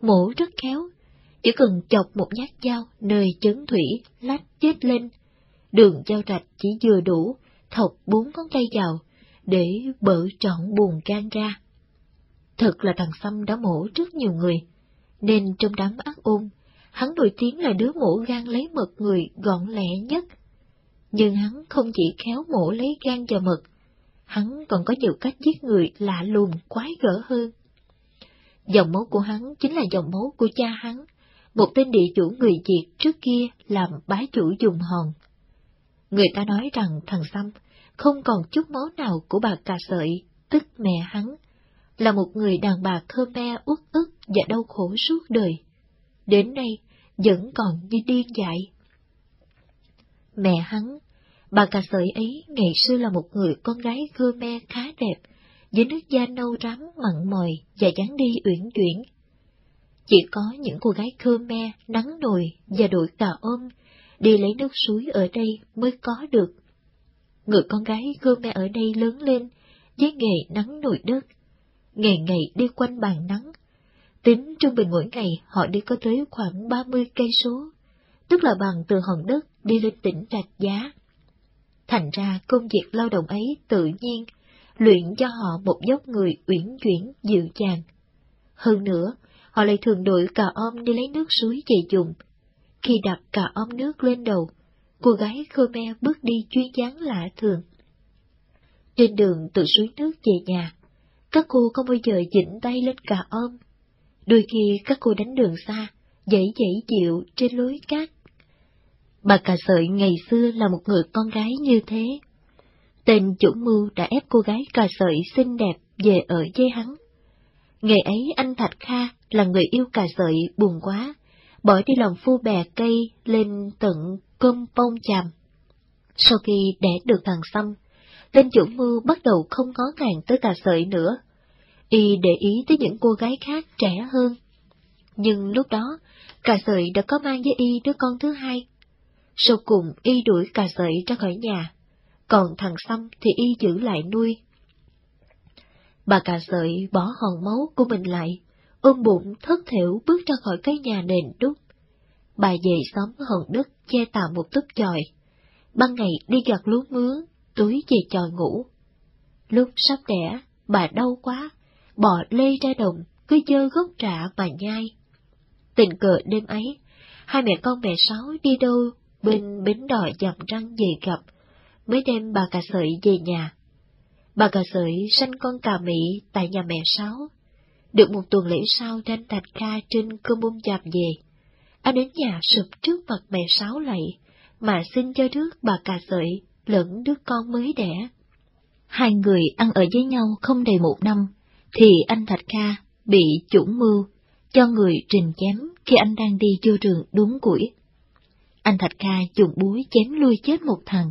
mổ rất khéo, chỉ cần chọc một nhát dao nơi chấn thủy lách chết lên. Đường dao rạch chỉ vừa đủ, thọc bốn ngón tay vào, để bở trọn buồn gan ra. Thật là thằng Xăm đã mổ rất nhiều người, nên trong đám ác ôn, hắn nổi tiếng là đứa mổ gan lấy mật người gọn lẹ nhất. Nhưng hắn không chỉ khéo mổ lấy gan và mật, hắn còn có nhiều cách giết người lạ lùng quái gở hơn. Dòng máu của hắn chính là dòng máu của cha hắn, một tên địa chủ người Việt trước kia làm bá chủ dùng hòn. Người ta nói rằng thằng Xăm không còn chút máu nào của bà cà sợi, tức mẹ hắn, là một người đàn bà Khmer uất ức và đau khổ suốt đời. Đến nay, vẫn còn như điên dại. Mẹ hắn, bà cà sợi ấy ngày xưa là một người con gái Khmer khá đẹp, với nước da nâu rám mặn mòi và dáng đi uyển chuyển. Chỉ có những cô gái Khmer nắng nồi và đội cà ôm đi lấy nước suối ở đây mới có được. Người con gái Khmer ở đây lớn lên với nghề nắng nồi đất, ngày ngày đi quanh bàn nắng. Tính trung bình mỗi ngày họ đi có tới khoảng 30 cây số, tức là bằng từ hòn đất đi lên tỉnh Rạch Giá. Thành ra công việc lao động ấy tự nhiên luyện cho họ một dốc người uyển chuyển dịu dàng. Hơn nữa, họ lại thường đội cà om đi lấy nước suối về dùng. Khi đặt cà om nước lên đầu, cô gái Khmer bước đi chuyên dáng lạ thường. Trên đường từ suối nước về nhà, các cô không bao giờ dịnh tay lên cà om. Đôi khi các cô đánh đường xa, dãy dãy dịu trên lối cát. Bà cà sợi ngày xưa là một người con gái như thế. Tên chủ mưu đã ép cô gái cà sợi xinh đẹp về ở với hắn. Ngày ấy anh Thạch Kha là người yêu cà sợi buồn quá, bỏ đi lòng phu bè cây lên tận cơm bông chàm. Sau khi đẻ được thằng Xăm, tên chủ mưu bắt đầu không ngó ngàng tới cà sợi nữa. Y để ý tới những cô gái khác trẻ hơn. Nhưng lúc đó, cà sợi đã có mang với Y đứa con thứ hai. Sau cùng Y đuổi cà sợi ra khỏi nhà, còn thằng Xăm thì Y giữ lại nuôi. Bà cà sợi bỏ hòn máu của mình lại, ôm bụng thất thiểu bước ra khỏi cái nhà nền đúc. Bà về xóm hòn đất che tạm một túp chòi. Ban ngày đi gặt lúa mướn, túi về chòi ngủ. Lúc sắp đẻ, bà đau quá, bò lê ra đồng, cứ dơ gốc trạ và nhai. Tình cờ đêm ấy, hai mẹ con mẹ sáu đi đâu bên bến đò dặm răng về gặp, mới đem bà cà sợi về nhà. Bà cà sợi sanh con cà mỹ tại nhà mẹ sáu. Được một tuần lễ sau tranh thạch ca trên cơm bông chạp về. Anh đến nhà sụp trước mặt mẹ sáu lạy, mà xin cho rước bà cà sợi lẫn đứa con mới đẻ. Hai người ăn ở với nhau không đầy một năm, thì anh Thạch Kha bị chủ mưu, cho người trình chém khi anh đang đi vô trường đúng củi. Anh Thạch Kha dùng búi chém lui chết một thằng,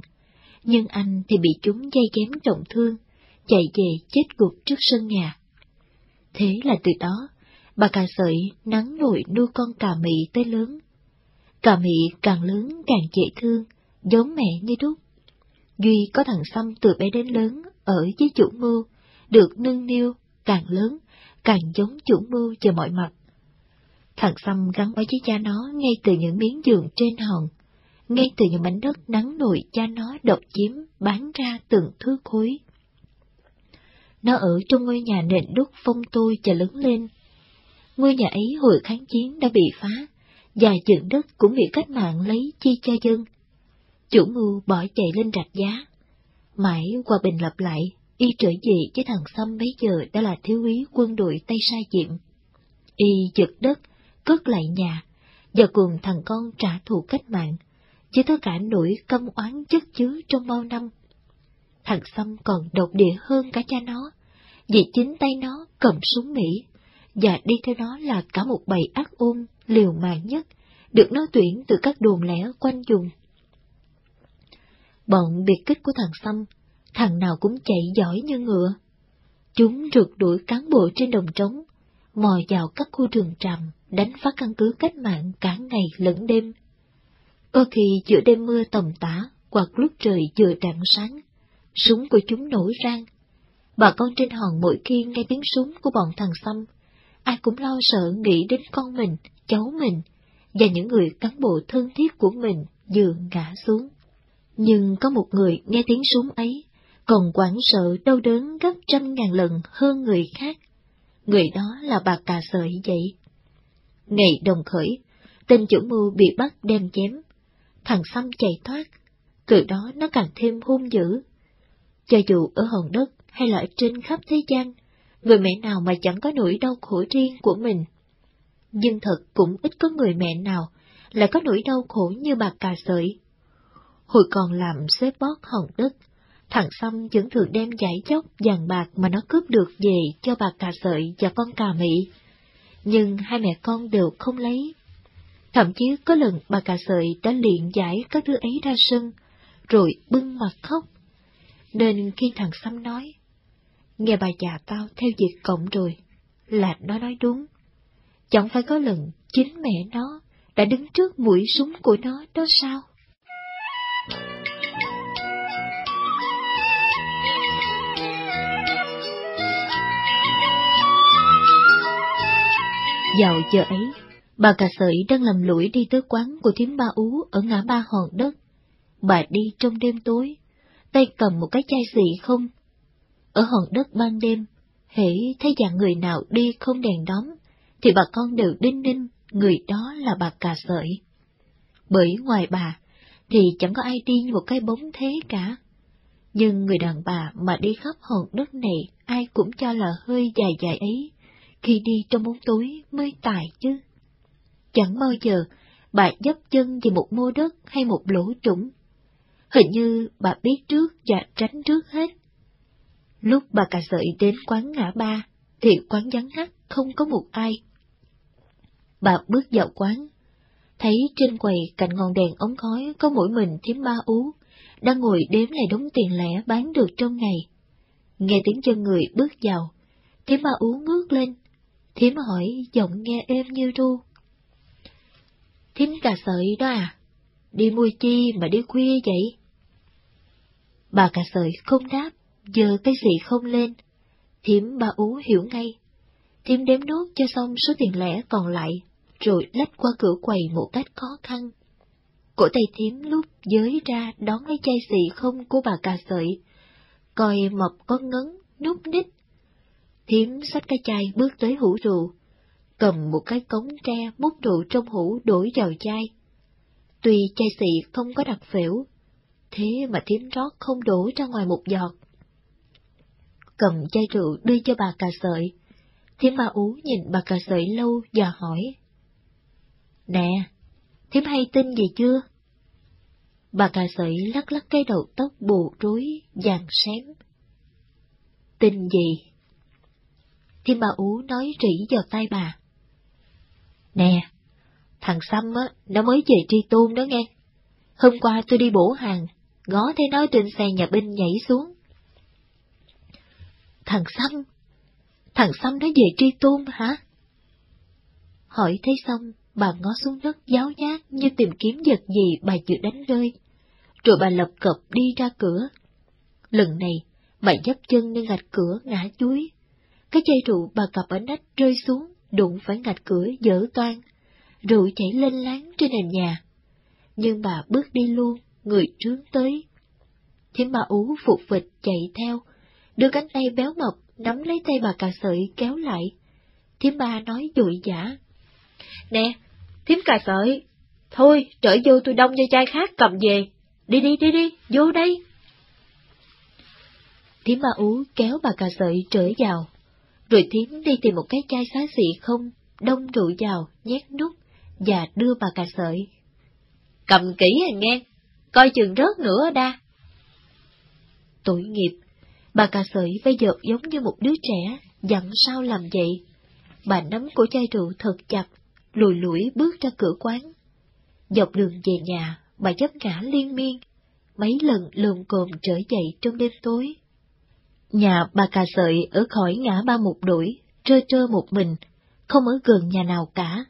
nhưng anh thì bị chúng dây chém trọng thương, chạy về chết gục trước sân nhà. Thế là từ đó, bà cà sợi nắng nổi nuôi con cà mị tới lớn. Cà mị càng lớn càng dễ thương, giống mẹ như đúc. Duy có thằng Xăm từ bé đến lớn ở với chủ mưu, được nâng niu, càng lớn, càng giống chủ mưu về mọi mặt. Thằng Xăm gắn bó với cha nó ngay từ những miếng giường trên hòn, ngay từ những mảnh đất nắng nổi cha nó độc chiếm bán ra từng thứ khối. Nó ở trong ngôi nhà nền đúc phong tôi và lớn lên. Ngôi nhà ấy hồi kháng chiến đã bị phá, và dựng đất cũng bị cách mạng lấy chi cho dân. Chủ mưu bỏ chạy lên rạch giá. Mãi qua bình lập lại, y trở về với thằng Sâm bấy giờ đã là thiếu úy quân đội Tây sai Diệm. Y giật đất, cất lại nhà, và cùng thằng con trả thù cách mạng, chỉ tất cả nỗi căm oán chất chứa trong bao năm. Thằng Sâm còn độc địa hơn cả cha nó, vì chính tay nó cầm súng Mỹ, và đi theo nó là cả một bầy ác ôn liều mạng nhất, được nó tuyển từ các đồn lẻ quanh vùng. Bọn biệt kích của thằng Sâm, thằng nào cũng chạy giỏi như ngựa. Chúng rượt đuổi cán bộ trên đồng trống, mò vào các khu rừng tràm, đánh phá căn cứ cách mạng cả ngày lẫn đêm. Có khi giữa đêm mưa tầm tã, hoặc lúc trời vừa rạng sáng, súng của chúng nổ rang. Bà con trên hòn mỗi khi nghe tiếng súng của bọn thằng Xăm, ai cũng lo sợ nghĩ đến con mình, cháu mình, và những người cán bộ thân thiết của mình vừa ngã xuống. Nhưng có một người nghe tiếng súng ấy, còn quảng sợ đau đớn gấp trăm ngàn lần hơn người khác. Người đó là bà cà sợi vậy. Ngày đồng khởi, tên chủ mưu bị bắt đem chém. Thằng Xăm chạy thoát, từ đó nó càng thêm hung dữ. Cho dù ở hòn đất hay là trên khắp thế gian, người mẹ nào mà chẳng có nỗi đau khổ riêng của mình. Nhưng thật cũng ít có người mẹ nào lại có nỗi đau khổ như bà cà sợi. Hồi còn làm xếp bót hòn đất, thằng Xăm vẫn thường đem giải chóc vàng bạc mà nó cướp được về cho bà cà sợi và con cà mị. Nhưng hai mẹ con đều không lấy. Thậm chí có lần bà cà sợi đã liền giải các đứa ấy ra sân, rồi bưng mặt khóc. Nên khi thằng Xăm nói, nghe bà già tao theo việc cộng rồi, là nó nói đúng. Chẳng phải có lần chính mẹ nó đã đứng trước mũi súng của nó đó sao? Vào giờ ấy, bà cà sợi đang lầm lũi đi tới quán của thím ba ú ở ngã ba hòn đất. Bà đi trong đêm tối, tay cầm một cái chai xị không. Ở hòn đất ban đêm, hễ thấy dạng người nào đi không đèn đóm, thì bà con đều đinh ninh người đó là bà cà sợi. Bởi ngoài bà, thì chẳng có ai đi như một cái bóng thế cả. Nhưng người đàn bà mà đi khắp hòn đất này ai cũng cho là hơi dài dài ấy, khi đi trong bóng tối mới tài chứ. Chẳng bao giờ bà dấp chân về một mô đất hay một lỗ trũng. Hình như bà biết trước và tránh trước hết. Lúc bà cà sợi đến quán ngã ba, thì quán vắng ngắt không có một ai. Bà bước vào quán, thấy trên quầy cạnh ngọn đèn ống khói có mỗi mình thím ba ú, đang ngồi đếm lại đống tiền lẻ bán được trong ngày. Nghe tiếng chân người bước vào, thím ba ú ngước lên, thím hỏi giọng nghe êm như ru. Thím cà sợi đó à? Đi mua chi mà đi khuya vậy? Bà cà sợi không đáp, giờ cái gì không lên. Thím bà ú hiểu ngay. Thím đếm nốt cho xong số tiền lẻ còn lại, rồi lách qua cửa quầy một cách khó khăn. Cổ tay thím lúc giới ra đón lấy chai xì không của bà cà sợi, coi mập có ngấn, núp nít. Thím xách cái chai bước tới hũ rượu, cầm một cái cống tre múc rượu trong hũ đổ vào chai. Tuy chai xị không có đặc phễu, thế mà thím rót không đổ ra ngoài một giọt. Cầm chai rượu đưa cho bà cà sợi, thím ba ú nhìn bà cà sợi lâu và hỏi. Nè, thím hay tin gì chưa? Bà cà sợi lắc lắc cái đầu tóc bù rối, vàng xém. Tin gì? Thiên bà ú nói rỉ vào tay bà. Nè, thằng Sâm á, nó mới về tri tôn đó nghe. Hôm qua tôi đi bổ hàng, ngó thấy nó trên xe nhà binh nhảy xuống. Thằng Sâm? Thằng Sâm nó về tri tôn hả? Hỏi thấy xong, bà ngó xuống đất giáo giác như tìm kiếm vật gì bà chịu đánh rơi. Rồi bà lập cập đi ra cửa. Lần này, bà dấp chân lên gạch cửa ngã chuối. Cái chai rượu bà cặp ở nách rơi xuống, đụng phải ngạch cửa dở toan. Rượu chảy lên láng trên nền nhà. Nhưng bà bước đi luôn, người trướng tới. Thiếm bà ú phục vịt chạy theo, đưa cánh tay béo mập nắm lấy tay bà cà sợi kéo lại. Thiếm ba nói dội giả. Nè, Thím cà sợi, thôi trở vô tôi đông cho chai khác cầm về, đi đi đi đi, vô đây. Thím ba ú kéo bà cà sợi trở vào, rồi thím đi tìm một cái chai xá xị không, đông rượu vào, nhét nút, và đưa bà cà sợi. Cầm kỹ à nghe, coi chừng rớt nữa đa. Tội nghiệp, bà cà sợi bây giờ giống như một đứa trẻ, dặn sao làm vậy. Bà nắm cổ chai rượu thật chặt, lùi lủi bước ra cửa quán. Dọc đường về nhà, bà chấp ngã liên miên, mấy lần lườm cồm trở dậy trong đêm tối. Nhà bà cà sợi ở khỏi ngã ba một đuổi, trơ trơ một mình, không ở gần nhà nào cả.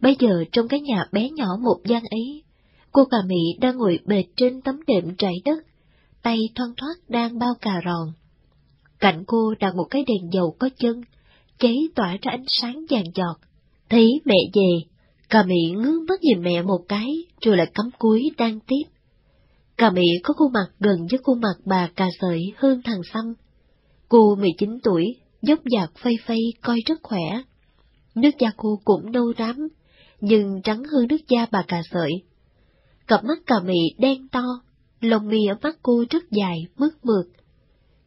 Bây giờ trong cái nhà bé nhỏ một gian ấy, cô cà mị đang ngồi bệt trên tấm đệm trải đất, tay thoăn thoát đang bao cà ròn. Cạnh cô đặt một cái đèn dầu có chân, cháy tỏa ra ánh sáng vàng giọt. Thấy mẹ về, cà mị ngước mắt nhìn mẹ một cái, rồi lại cắm cúi đang tiếp. Cà mị có khuôn mặt gần với khuôn mặt bà cà sợi hơn thằng xăm. Cô 19 tuổi, dốc dạc phây phây coi rất khỏe. Nước da cô cũng nâu rám, nhưng trắng hơn nước da bà cà sợi. Cặp mắt cà mị đen to, lông mi ở mắt cô rất dài, mướt mượt.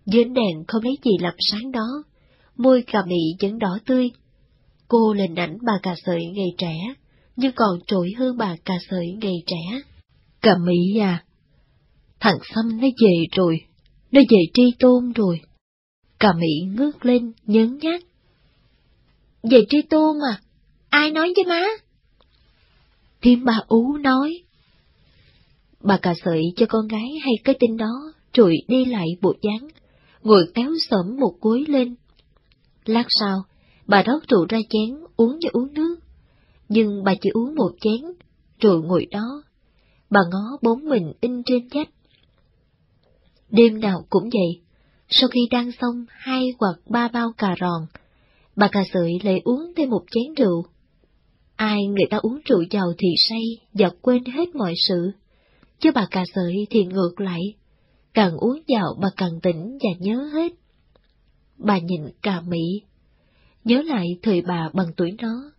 Dưới đèn không lấy gì làm sáng đó, môi cà mị vẫn đỏ tươi. Cô lên ảnh bà cà sợi ngày trẻ, nhưng còn trội hơn bà cà sợi ngày trẻ. Cà mị à, thằng Xăm nó về rồi, nó về tri tôn rồi. Cà mỹ ngước lên, nhấn nhát. Về tri tôn à? Ai nói với má? Thiêm bà Ú nói. Bà cà sợi cho con gái hay cái tin đó, rồi đi lại bộ dáng, ngồi kéo sẫm một gối lên. Lát sau, bà rót rượu ra chén, uống như uống nước. Nhưng bà chỉ uống một chén, rồi ngồi đó. Bà ngó bốn mình in trên vách. Đêm nào cũng vậy, sau khi đăng xong hai hoặc ba bao cà ròn, bà cà sợi lại uống thêm một chén rượu. Ai người ta uống rượu giàu thì say và quên hết mọi sự, chứ bà cà sợi thì ngược lại, càng uống giàu bà càng tỉnh và nhớ hết. Bà nhìn cà mỹ, nhớ lại thời bà bằng tuổi nó,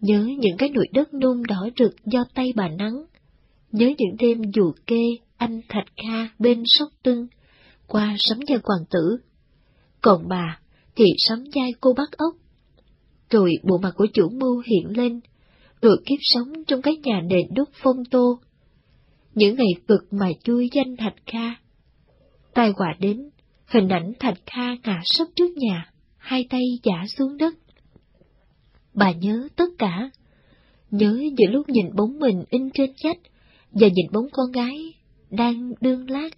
nhớ những cái nụi đất nung đỏ rực do tay bà nắng, nhớ những đêm dù kê anh Thạch Kha bên sóc tưng, qua sấm giai hoàng tử. Còn bà thì sấm giai cô bắt ốc. Rồi bộ mặt của chủ mưu hiện lên, rồi kiếp sống trong cái nhà nền đúc phong tô. Những ngày cực mà chui danh Thạch Kha. Tai họa đến, hình ảnh Thạch Kha ngã sấp trước nhà, hai tay giả xuống đất. Bà nhớ tất cả, nhớ giữa lúc nhìn bóng mình in trên chách, và nhìn bóng con gái đang đương lát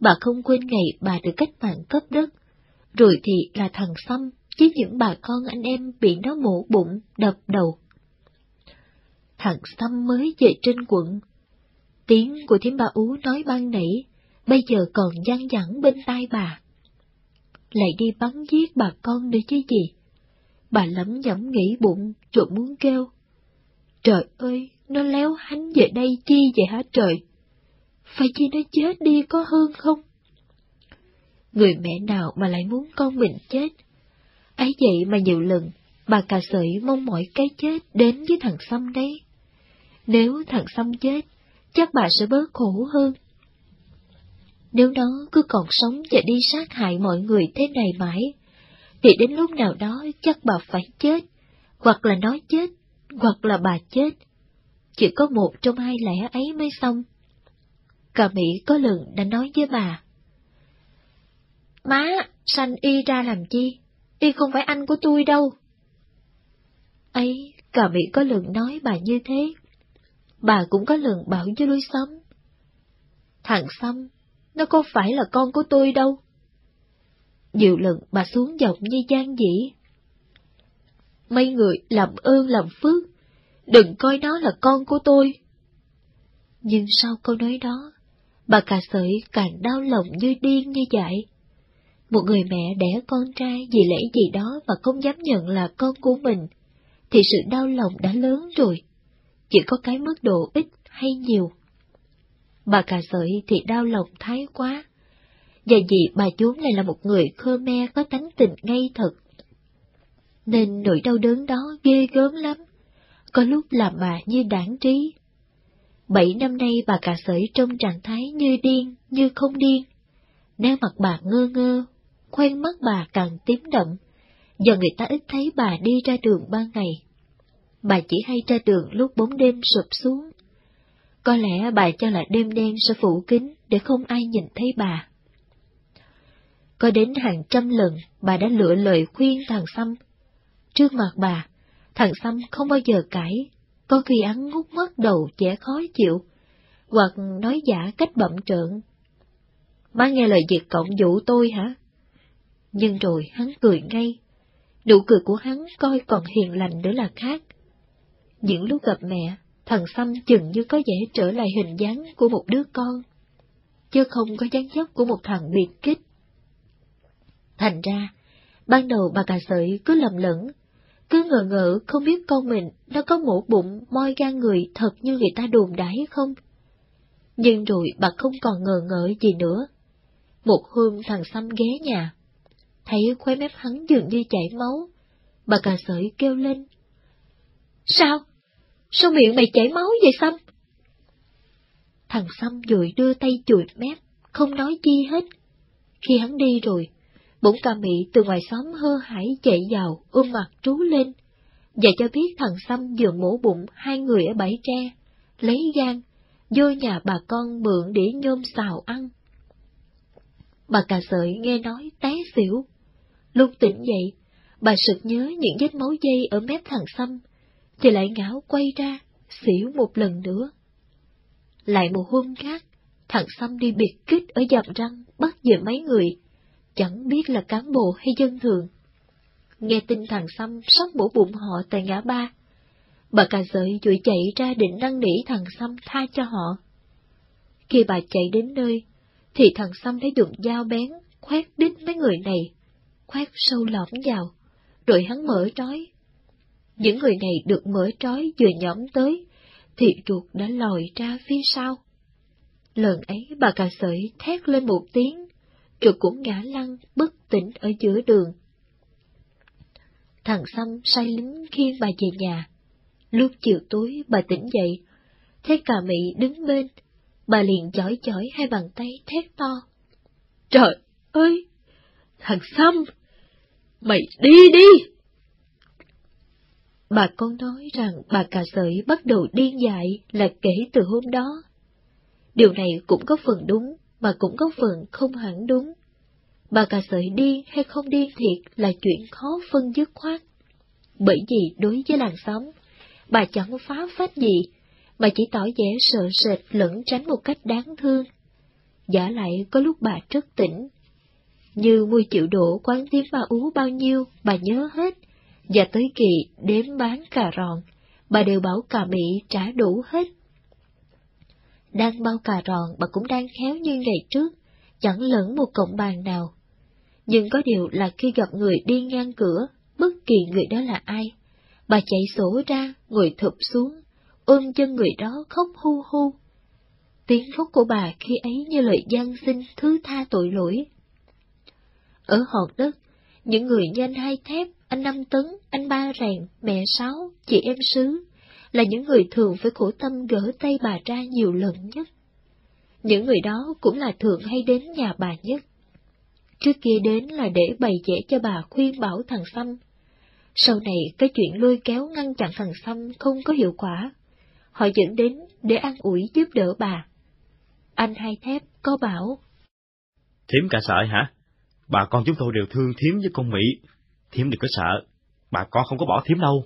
bà không quên ngày bà được cách mạng cấp đất, rồi thì là thằng xăm, chứ những bà con anh em bị nó mổ bụng, đập đầu. Thằng xăm mới về trên quận. Tiếng của thím bà Ú nói ban nãy, bây giờ còn gian dẳng bên tai bà. Lại đi bắn giết bà con nữa chứ gì. Bà lẩm nhẩm nghĩ bụng, rồi muốn kêu. Trời ơi, nó léo hánh về đây chi vậy hả trời? Phải chi nó chết đi có hơn không? Người mẹ nào mà lại muốn con mình chết? ấy vậy mà nhiều lần, bà cà sợi mong mỏi cái chết đến với thằng Sâm đấy. Nếu thằng Sâm chết, chắc bà sẽ bớt khổ hơn. Nếu nó cứ còn sống và đi sát hại mọi người thế này mãi, thì đến lúc nào đó chắc bà phải chết, hoặc là nó chết, hoặc là bà chết. Chỉ có một trong hai lẽ ấy mới xong. Cà Mỹ có lần đã nói với bà. Má, sanh y ra làm chi? Y không phải anh của tôi đâu. Ấy, cà Mỹ có lần nói bà như thế. Bà cũng có lần bảo với lối xóm. Thằng Sâm, nó có phải là con của tôi đâu. Nhiều lần bà xuống giọng như gian dĩ. Mấy người làm ơn làm phước, đừng coi nó là con của tôi. Nhưng sau câu nói đó, bà cà sợi càng đau lòng như điên như vậy. Một người mẹ đẻ con trai vì lẽ gì đó mà không dám nhận là con của mình, thì sự đau lòng đã lớn rồi, chỉ có cái mức độ ít hay nhiều. Bà cà sợi thì đau lòng thái quá, và vì bà vốn lại là một người Khmer có tánh tình ngay thật. Nên nỗi đau đớn đó ghê gớm lắm, có lúc làm bà như đảng trí. Bảy năm nay bà cả sởi trong trạng thái như điên, như không điên. Nét mặt bà ngơ ngơ, khoen mắt bà càng tím đậm, giờ người ta ít thấy bà đi ra đường ban ngày. Bà chỉ hay ra đường lúc bóng đêm sụp xuống. Có lẽ bà cho là đêm đen sẽ phủ kín để không ai nhìn thấy bà. Có đến hàng trăm lần bà đã lựa lời khuyên thằng Xăm. Trước mặt bà, thằng Xăm không bao giờ cãi, có khi hắn ngút mất đầu trẻ khó chịu, hoặc nói giả cách bậm trợn. Má nghe lời diệt cộng dụ tôi hả? Nhưng rồi hắn cười ngay. Nụ cười của hắn coi còn hiền lành nữa là khác. Những lúc gặp mẹ, thằng Xăm chừng như có vẻ trở lại hình dáng của một đứa con, chứ không có dáng dấp của một thằng biệt kích. Thành ra, ban đầu bà cà sợi cứ lầm lẫn, cứ ngờ ngỡ không biết con mình nó có mổ bụng moi gan người thật như người ta đồn đáy không. Nhưng rồi bà không còn ngờ ngỡ gì nữa. Một hôm thằng xăm ghé nhà, thấy khóe mép hắn dường như chảy máu, bà cà sợi kêu lên. Sao? Sao miệng mày chảy máu vậy xăm? Thằng xăm rồi đưa tay chùi mép, không nói chi hết. Khi hắn đi rồi, bụng cà mị từ ngoài xóm hơ hải chạy vào, ôm mặt trú lên, và cho biết thằng xăm vừa mổ bụng hai người ở bãi tre, lấy gan, vô nhà bà con mượn để nhôm xào ăn. Bà cà sợi nghe nói té xỉu. Lúc tỉnh dậy, bà sực nhớ những vết máu dây ở mép thằng xăm thì lại ngáo quay ra, xỉu một lần nữa. Lại một hôm khác, thằng xăm đi biệt kích ở dầm răng, bắt về mấy người, chẳng biết là cán bộ hay dân thường. Nghe tin thằng Xăm sắp bổ bụng họ tại ngã ba, bà cà sợi vội chạy ra định năn nỉ thằng Xăm tha cho họ. Khi bà chạy đến nơi, thì thằng Xăm đã dùng dao bén, khoét đít mấy người này, khoét sâu lõm vào, rồi hắn mở trói. Những người này được mở trói vừa nhõm tới, thì ruột đã lòi ra phía sau. Lần ấy bà cà sợi thét lên một tiếng, rồi cũng ngã lăn bất tỉnh ở giữa đường. Thằng Sâm sai lính khiêng bà về nhà. Lúc chiều tối bà tỉnh dậy, thấy cà mị đứng bên, bà liền chỏi chỏi hai bàn tay thét to. Trời ơi! Thằng Sâm! Mày đi đi! Bà con nói rằng bà cà sợi bắt đầu điên dại là kể từ hôm đó. Điều này cũng có phần đúng, mà cũng có phần không hẳn đúng. Bà cà sợi điên hay không điên thiệt là chuyện khó phân dứt khoát. Bởi vì đối với làng xóm, bà chẳng phá phách gì, mà chỉ tỏ vẻ sợ sệt lẫn tránh một cách đáng thương. Giả lại có lúc bà rất tỉnh. Như mua chịu đổ quán tiếng ba ú bao nhiêu, bà nhớ hết, và tới kỳ đếm bán cà ròn, bà đều bảo cà mị trả đủ hết. Đang bao cà ròn bà cũng đang khéo như ngày trước, chẳng lẫn một cộng bàn nào. Nhưng có điều là khi gặp người đi ngang cửa, bất kỳ người đó là ai, bà chạy sổ ra, ngồi thụp xuống, ôm chân người đó khóc hu hu. Tiếng khóc của bà khi ấy như lời gian xin thứ tha tội lỗi. Ở hòn đất, những người như anh Hai Thép, anh Năm Tấn, anh Ba Rèn, mẹ Sáu, chị em Sứ, là những người thường phải khổ tâm gỡ tay bà ra nhiều lần nhất. Những người đó cũng là thường hay đến nhà bà nhất. Trước kia đến là để bày vẽ cho bà khuyên bảo thằng xăm. Sau này cái chuyện lôi kéo ngăn chặn thằng xăm không có hiệu quả. Họ dẫn đến để an ủi giúp đỡ bà. Anh hai thép có bảo. Thiếm cả sợ hả? Bà con chúng tôi đều thương thiếm với con Mỹ. Thiếm đừng có sợ, bà con không có bỏ thiếm đâu.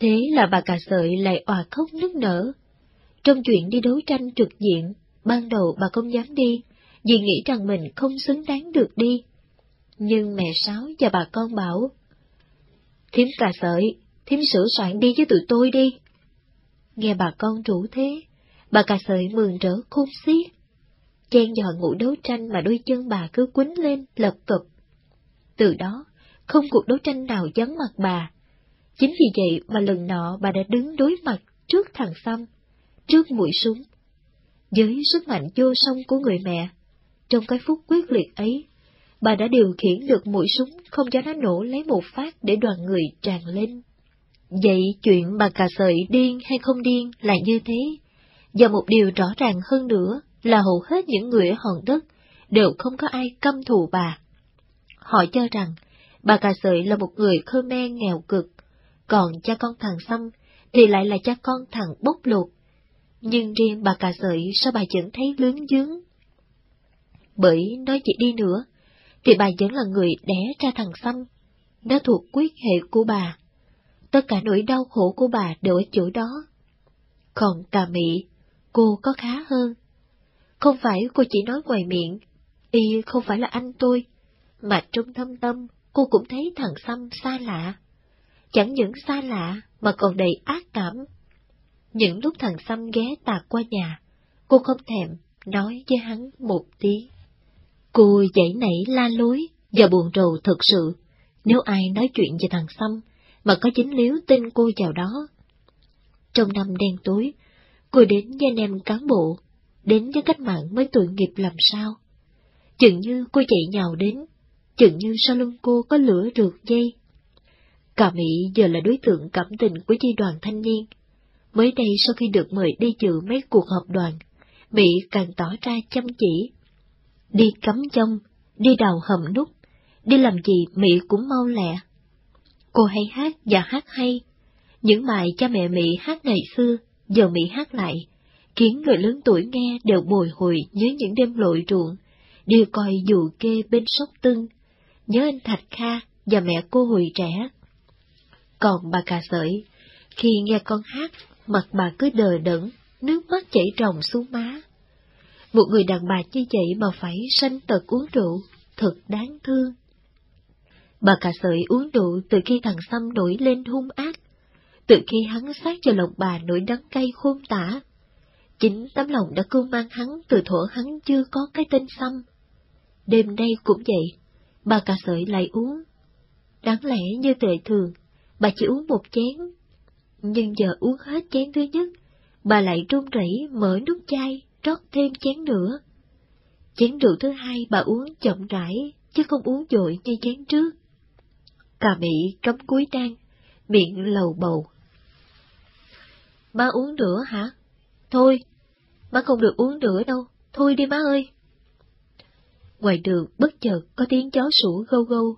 Thế là bà cà sợi lại òa khóc nức nở. Trong chuyện đi đấu tranh trực diện, ban đầu bà không dám đi, vì nghĩ rằng mình không xứng đáng được đi. Nhưng mẹ Sáu và bà con bảo, Thiếm cà sợi, thiếm sửa soạn đi với tụi tôi đi. Nghe bà con rủ thế, bà cà sợi mừng rỡ khôn xiết. Chen vào ngủ đấu tranh mà đôi chân bà cứ quýnh lên, lật cập. Từ đó, không cuộc đấu tranh nào dấn mặt bà. Chính vì vậy mà lần nọ bà đã đứng đối mặt trước thằng Xăm, trước mũi súng. Với sức mạnh vô song của người mẹ, trong cái phút quyết liệt ấy, bà đã điều khiển được mũi súng không cho nó nổ lấy một phát để đoàn người tràn lên. Vậy chuyện bà cà sợi điên hay không điên là như thế, và một điều rõ ràng hơn nữa là hầu hết những người ở hòn đất đều không có ai căm thù bà. Họ cho rằng bà cà sợi là một người Khmer nghèo cực, còn cha con thằng Xăm thì lại là cha con thằng bốc lột. Nhưng riêng bà cà sợi sao bà vẫn thấy lướng dướng? Bởi nói chị đi nữa, thì bà vẫn là người đẻ ra thằng Xăm. Nó thuộc quyết hệ của bà. Tất cả nỗi đau khổ của bà đều ở chỗ đó. Còn cà mị, cô có khá hơn. Không phải cô chỉ nói ngoài miệng, y không phải là anh tôi, mà trong thâm tâm cô cũng thấy thằng Xăm xa lạ. Chẳng những xa lạ mà còn đầy ác cảm. Những lúc thằng Xăm ghé tạt qua nhà, cô không thèm nói với hắn một tiếng. Cô dậy nảy la lối và buồn rầu thật sự, nếu ai nói chuyện về thằng Xăm mà có chính liếu tin cô vào đó. Trong năm đen tối, cô đến với anh em cán bộ, đến với cách mạng mới tội nghiệp làm sao. Chừng như cô chạy nhào đến, chừng như sau lưng cô có lửa rượt dây. Cả Mỹ giờ là đối tượng cảm tình của chi đoàn thanh niên. Mới đây sau khi được mời đi dự mấy cuộc họp đoàn, Mỹ càng tỏ ra chăm chỉ. Đi cắm chông, đi đào hầm nút, đi làm gì Mỹ cũng mau lẹ. Cô hay hát và hát hay. Những bài cha mẹ Mỹ hát ngày xưa, giờ Mỹ hát lại, khiến người lớn tuổi nghe đều bồi hồi nhớ những đêm lội ruộng, đi coi dù kê bên sóc tưng, nhớ anh Thạch Kha và mẹ cô hồi trẻ. Còn bà cà sợi, khi nghe con hát, mặt bà cứ đờ đẫn, nước mắt chảy ròng xuống má. Một người đàn bà như vậy mà phải sanh tật uống rượu, thật đáng thương. Bà cà sợi uống rượu từ khi thằng Xăm nổi lên hung ác, từ khi hắn sát cho lòng bà nỗi đắng cay khôn tả. Chính tấm lòng đã cưu mang hắn từ thuở hắn chưa có cái tên Xăm. Đêm nay cũng vậy, bà cà sợi lại uống. Đáng lẽ như tệ thường, bà chỉ uống một chén. Nhưng giờ uống hết chén thứ nhất, bà lại run rẩy mở nút chai, rót thêm chén nữa. Chén rượu thứ hai bà uống chậm rãi, chứ không uống dội như chén trước. Cà mị cấm cúi đang miệng lầu bầu. Má uống nữa hả? Thôi, má không được uống nữa đâu, thôi đi má ơi. Ngoài đường bất chợt có tiếng chó sủa gâu gâu,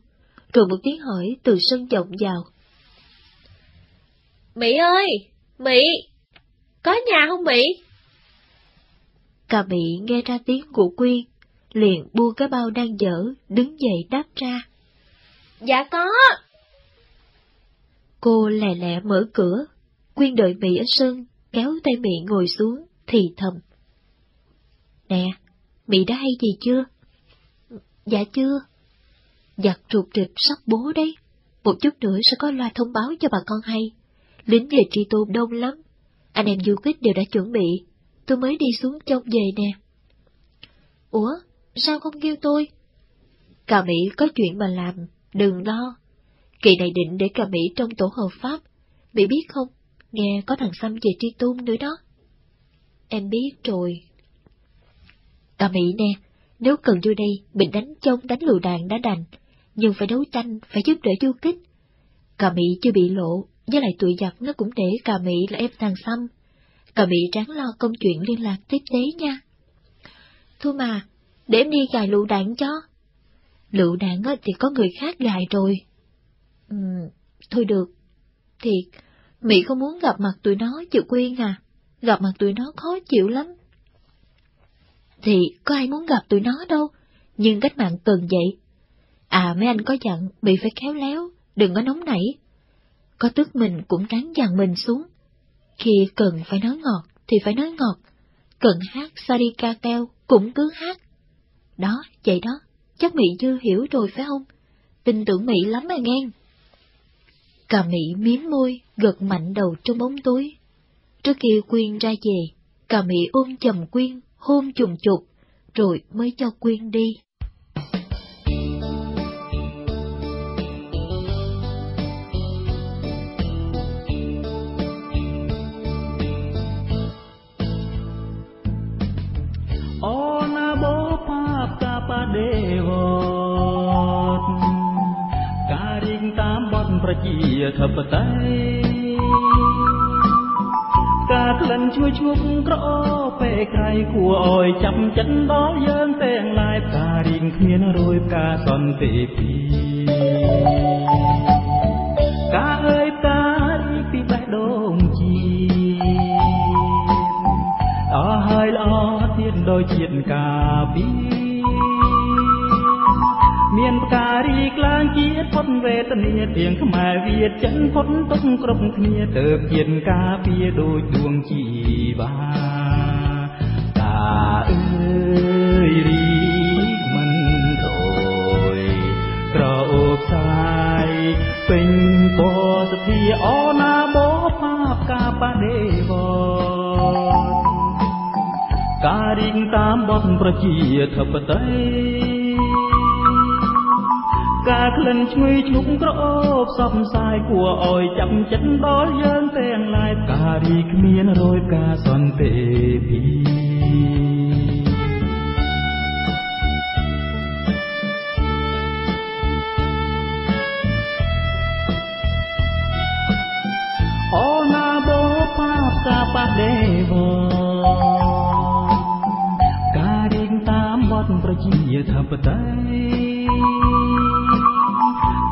rồi một tiếng hỏi từ sân vọng vào. Mỹ ơi! Mỹ! Có nhà không Mỹ? Cà Mỹ nghe ra tiếng của Quyên, liền buông cái bao đang dở, đứng dậy đáp ra. Dạ có. Cô lẹ lẹ mở cửa, Quyên đợi Mỹ ở sân, kéo tay Mỹ ngồi xuống, thì thầm. Nè, Mỹ đã hay gì chưa? Dạ chưa. Giặt ruột rịch sắp bố đấy, một chút nữa sẽ có loa thông báo cho bà con hay. Lính về tri tôn đông lắm, anh em du kích đều đã chuẩn bị, tôi mới đi xuống trông về nè. Ủa, sao không kêu tôi? Cà Mỹ có chuyện mà làm, đừng lo. Kỳ này định để cà Mỹ trong tổ hợp pháp, Mỹ biết không, nghe có thằng Xăm về tri tôn nữa đó. Em biết rồi. Cà Mỹ nè, nếu cần vô đây, mình đánh trông đánh lựu đạn đã đành, nhưng phải đấu tranh, phải giúp đỡ du kích. Cà Mỹ chưa bị lộ, với lại tụi giặc nó cũng để cà Mỹ là em thằng Xăm. Cà Mỹ ráng lo công chuyện liên lạc tiếp tế nha. Thôi mà, để em đi gài lựu đạn cho. Lựu đạn thì có người khác gài rồi. Ừ, thôi được. Thiệt, Mỹ không muốn gặp mặt tụi nó chịu Quyên à. Gặp mặt tụi nó khó chịu lắm. Thì có ai muốn gặp tụi nó đâu, nhưng cách mạng cần vậy. À mấy anh có dặn bị phải khéo léo, đừng có nóng nảy. Có tức mình cũng ráng dằn mình xuống. Khi cần phải nói ngọt thì phải nói ngọt, cần hát sarika Teo cũng cứ hát. Đó, vậy đó, chắc Mỹ Dư hiểu rồi phải không? Tin tưởng Mỹ lắm mà nghe. Cà Mỹ miếm môi, gật mạnh đầu trong bóng tối. Trước khi Quyên ra về, Cà Mỹ ôm chầm Quyên, hôn chùm chụp, rồi mới cho Quyên đi. Devot karing tambot ប្រជាធិបតេយ្យការក្លិនជួយឈប់ក្រអូពេលក្រៃគួរអោយចាប់ចិត្តដល់យើងទាំងឡាយផ្ការៀងគ្មានរួយផ្កាសន្តិពីការអើយផ្ការីពីបេះដូងជីអស់ហើយល្អទៀតដោយជាតិការពី មានផ្ការីកឡើងជាតិផុតវេទនាទៀងខ្មែរវាចិនផុតទុកគ្រប់គ្នាទៅជាតិការពារដូចដួងជីវ៉ាតាអើយរីកមិនដូចក្រអូបសាយពេញពសធាអណាបោផាបកាបដេវការរីងតាមបទប្រជាធិបតេយ្យ ការក្លិនឈ្ងុយឈ្លុកក្រអូបសពសាយគួរអោយចាប់ចិត្តដល់យើងទាំងឡាយការរីគ្មានរយការសន្តិពីអូណាបោបាបកាបដេវការរៀងតាមបទប្រជាធិបតេយ្យ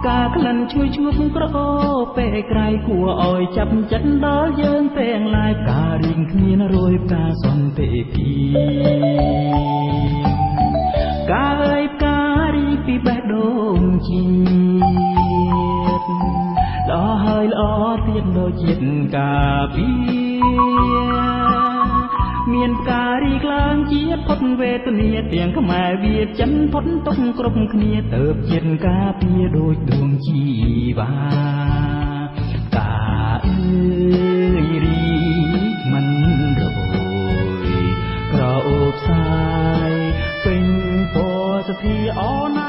ការក្លិនជួយជួបក្រអូពេលក្រៃគួរអោយចាប់ចិត្តដល់យើងទាំងឡាយការរៀងគ្មានរួយផ្កាសន្តិពីការអើយផ្ការីពីបេះដូងជាតិល្អហើយល្អទៀតដូចជាតិការពី មានផ្ការីកឡើងជាផុតវេទនាទាំងខ្មែរវាចិនផុតទុកគ្រប់គ្នាទៅជាតិការពារដូចដួងជីវ៉ាកាអើយរីកមិនរយក្រអូបសាយពេញពណ៌សធាអណា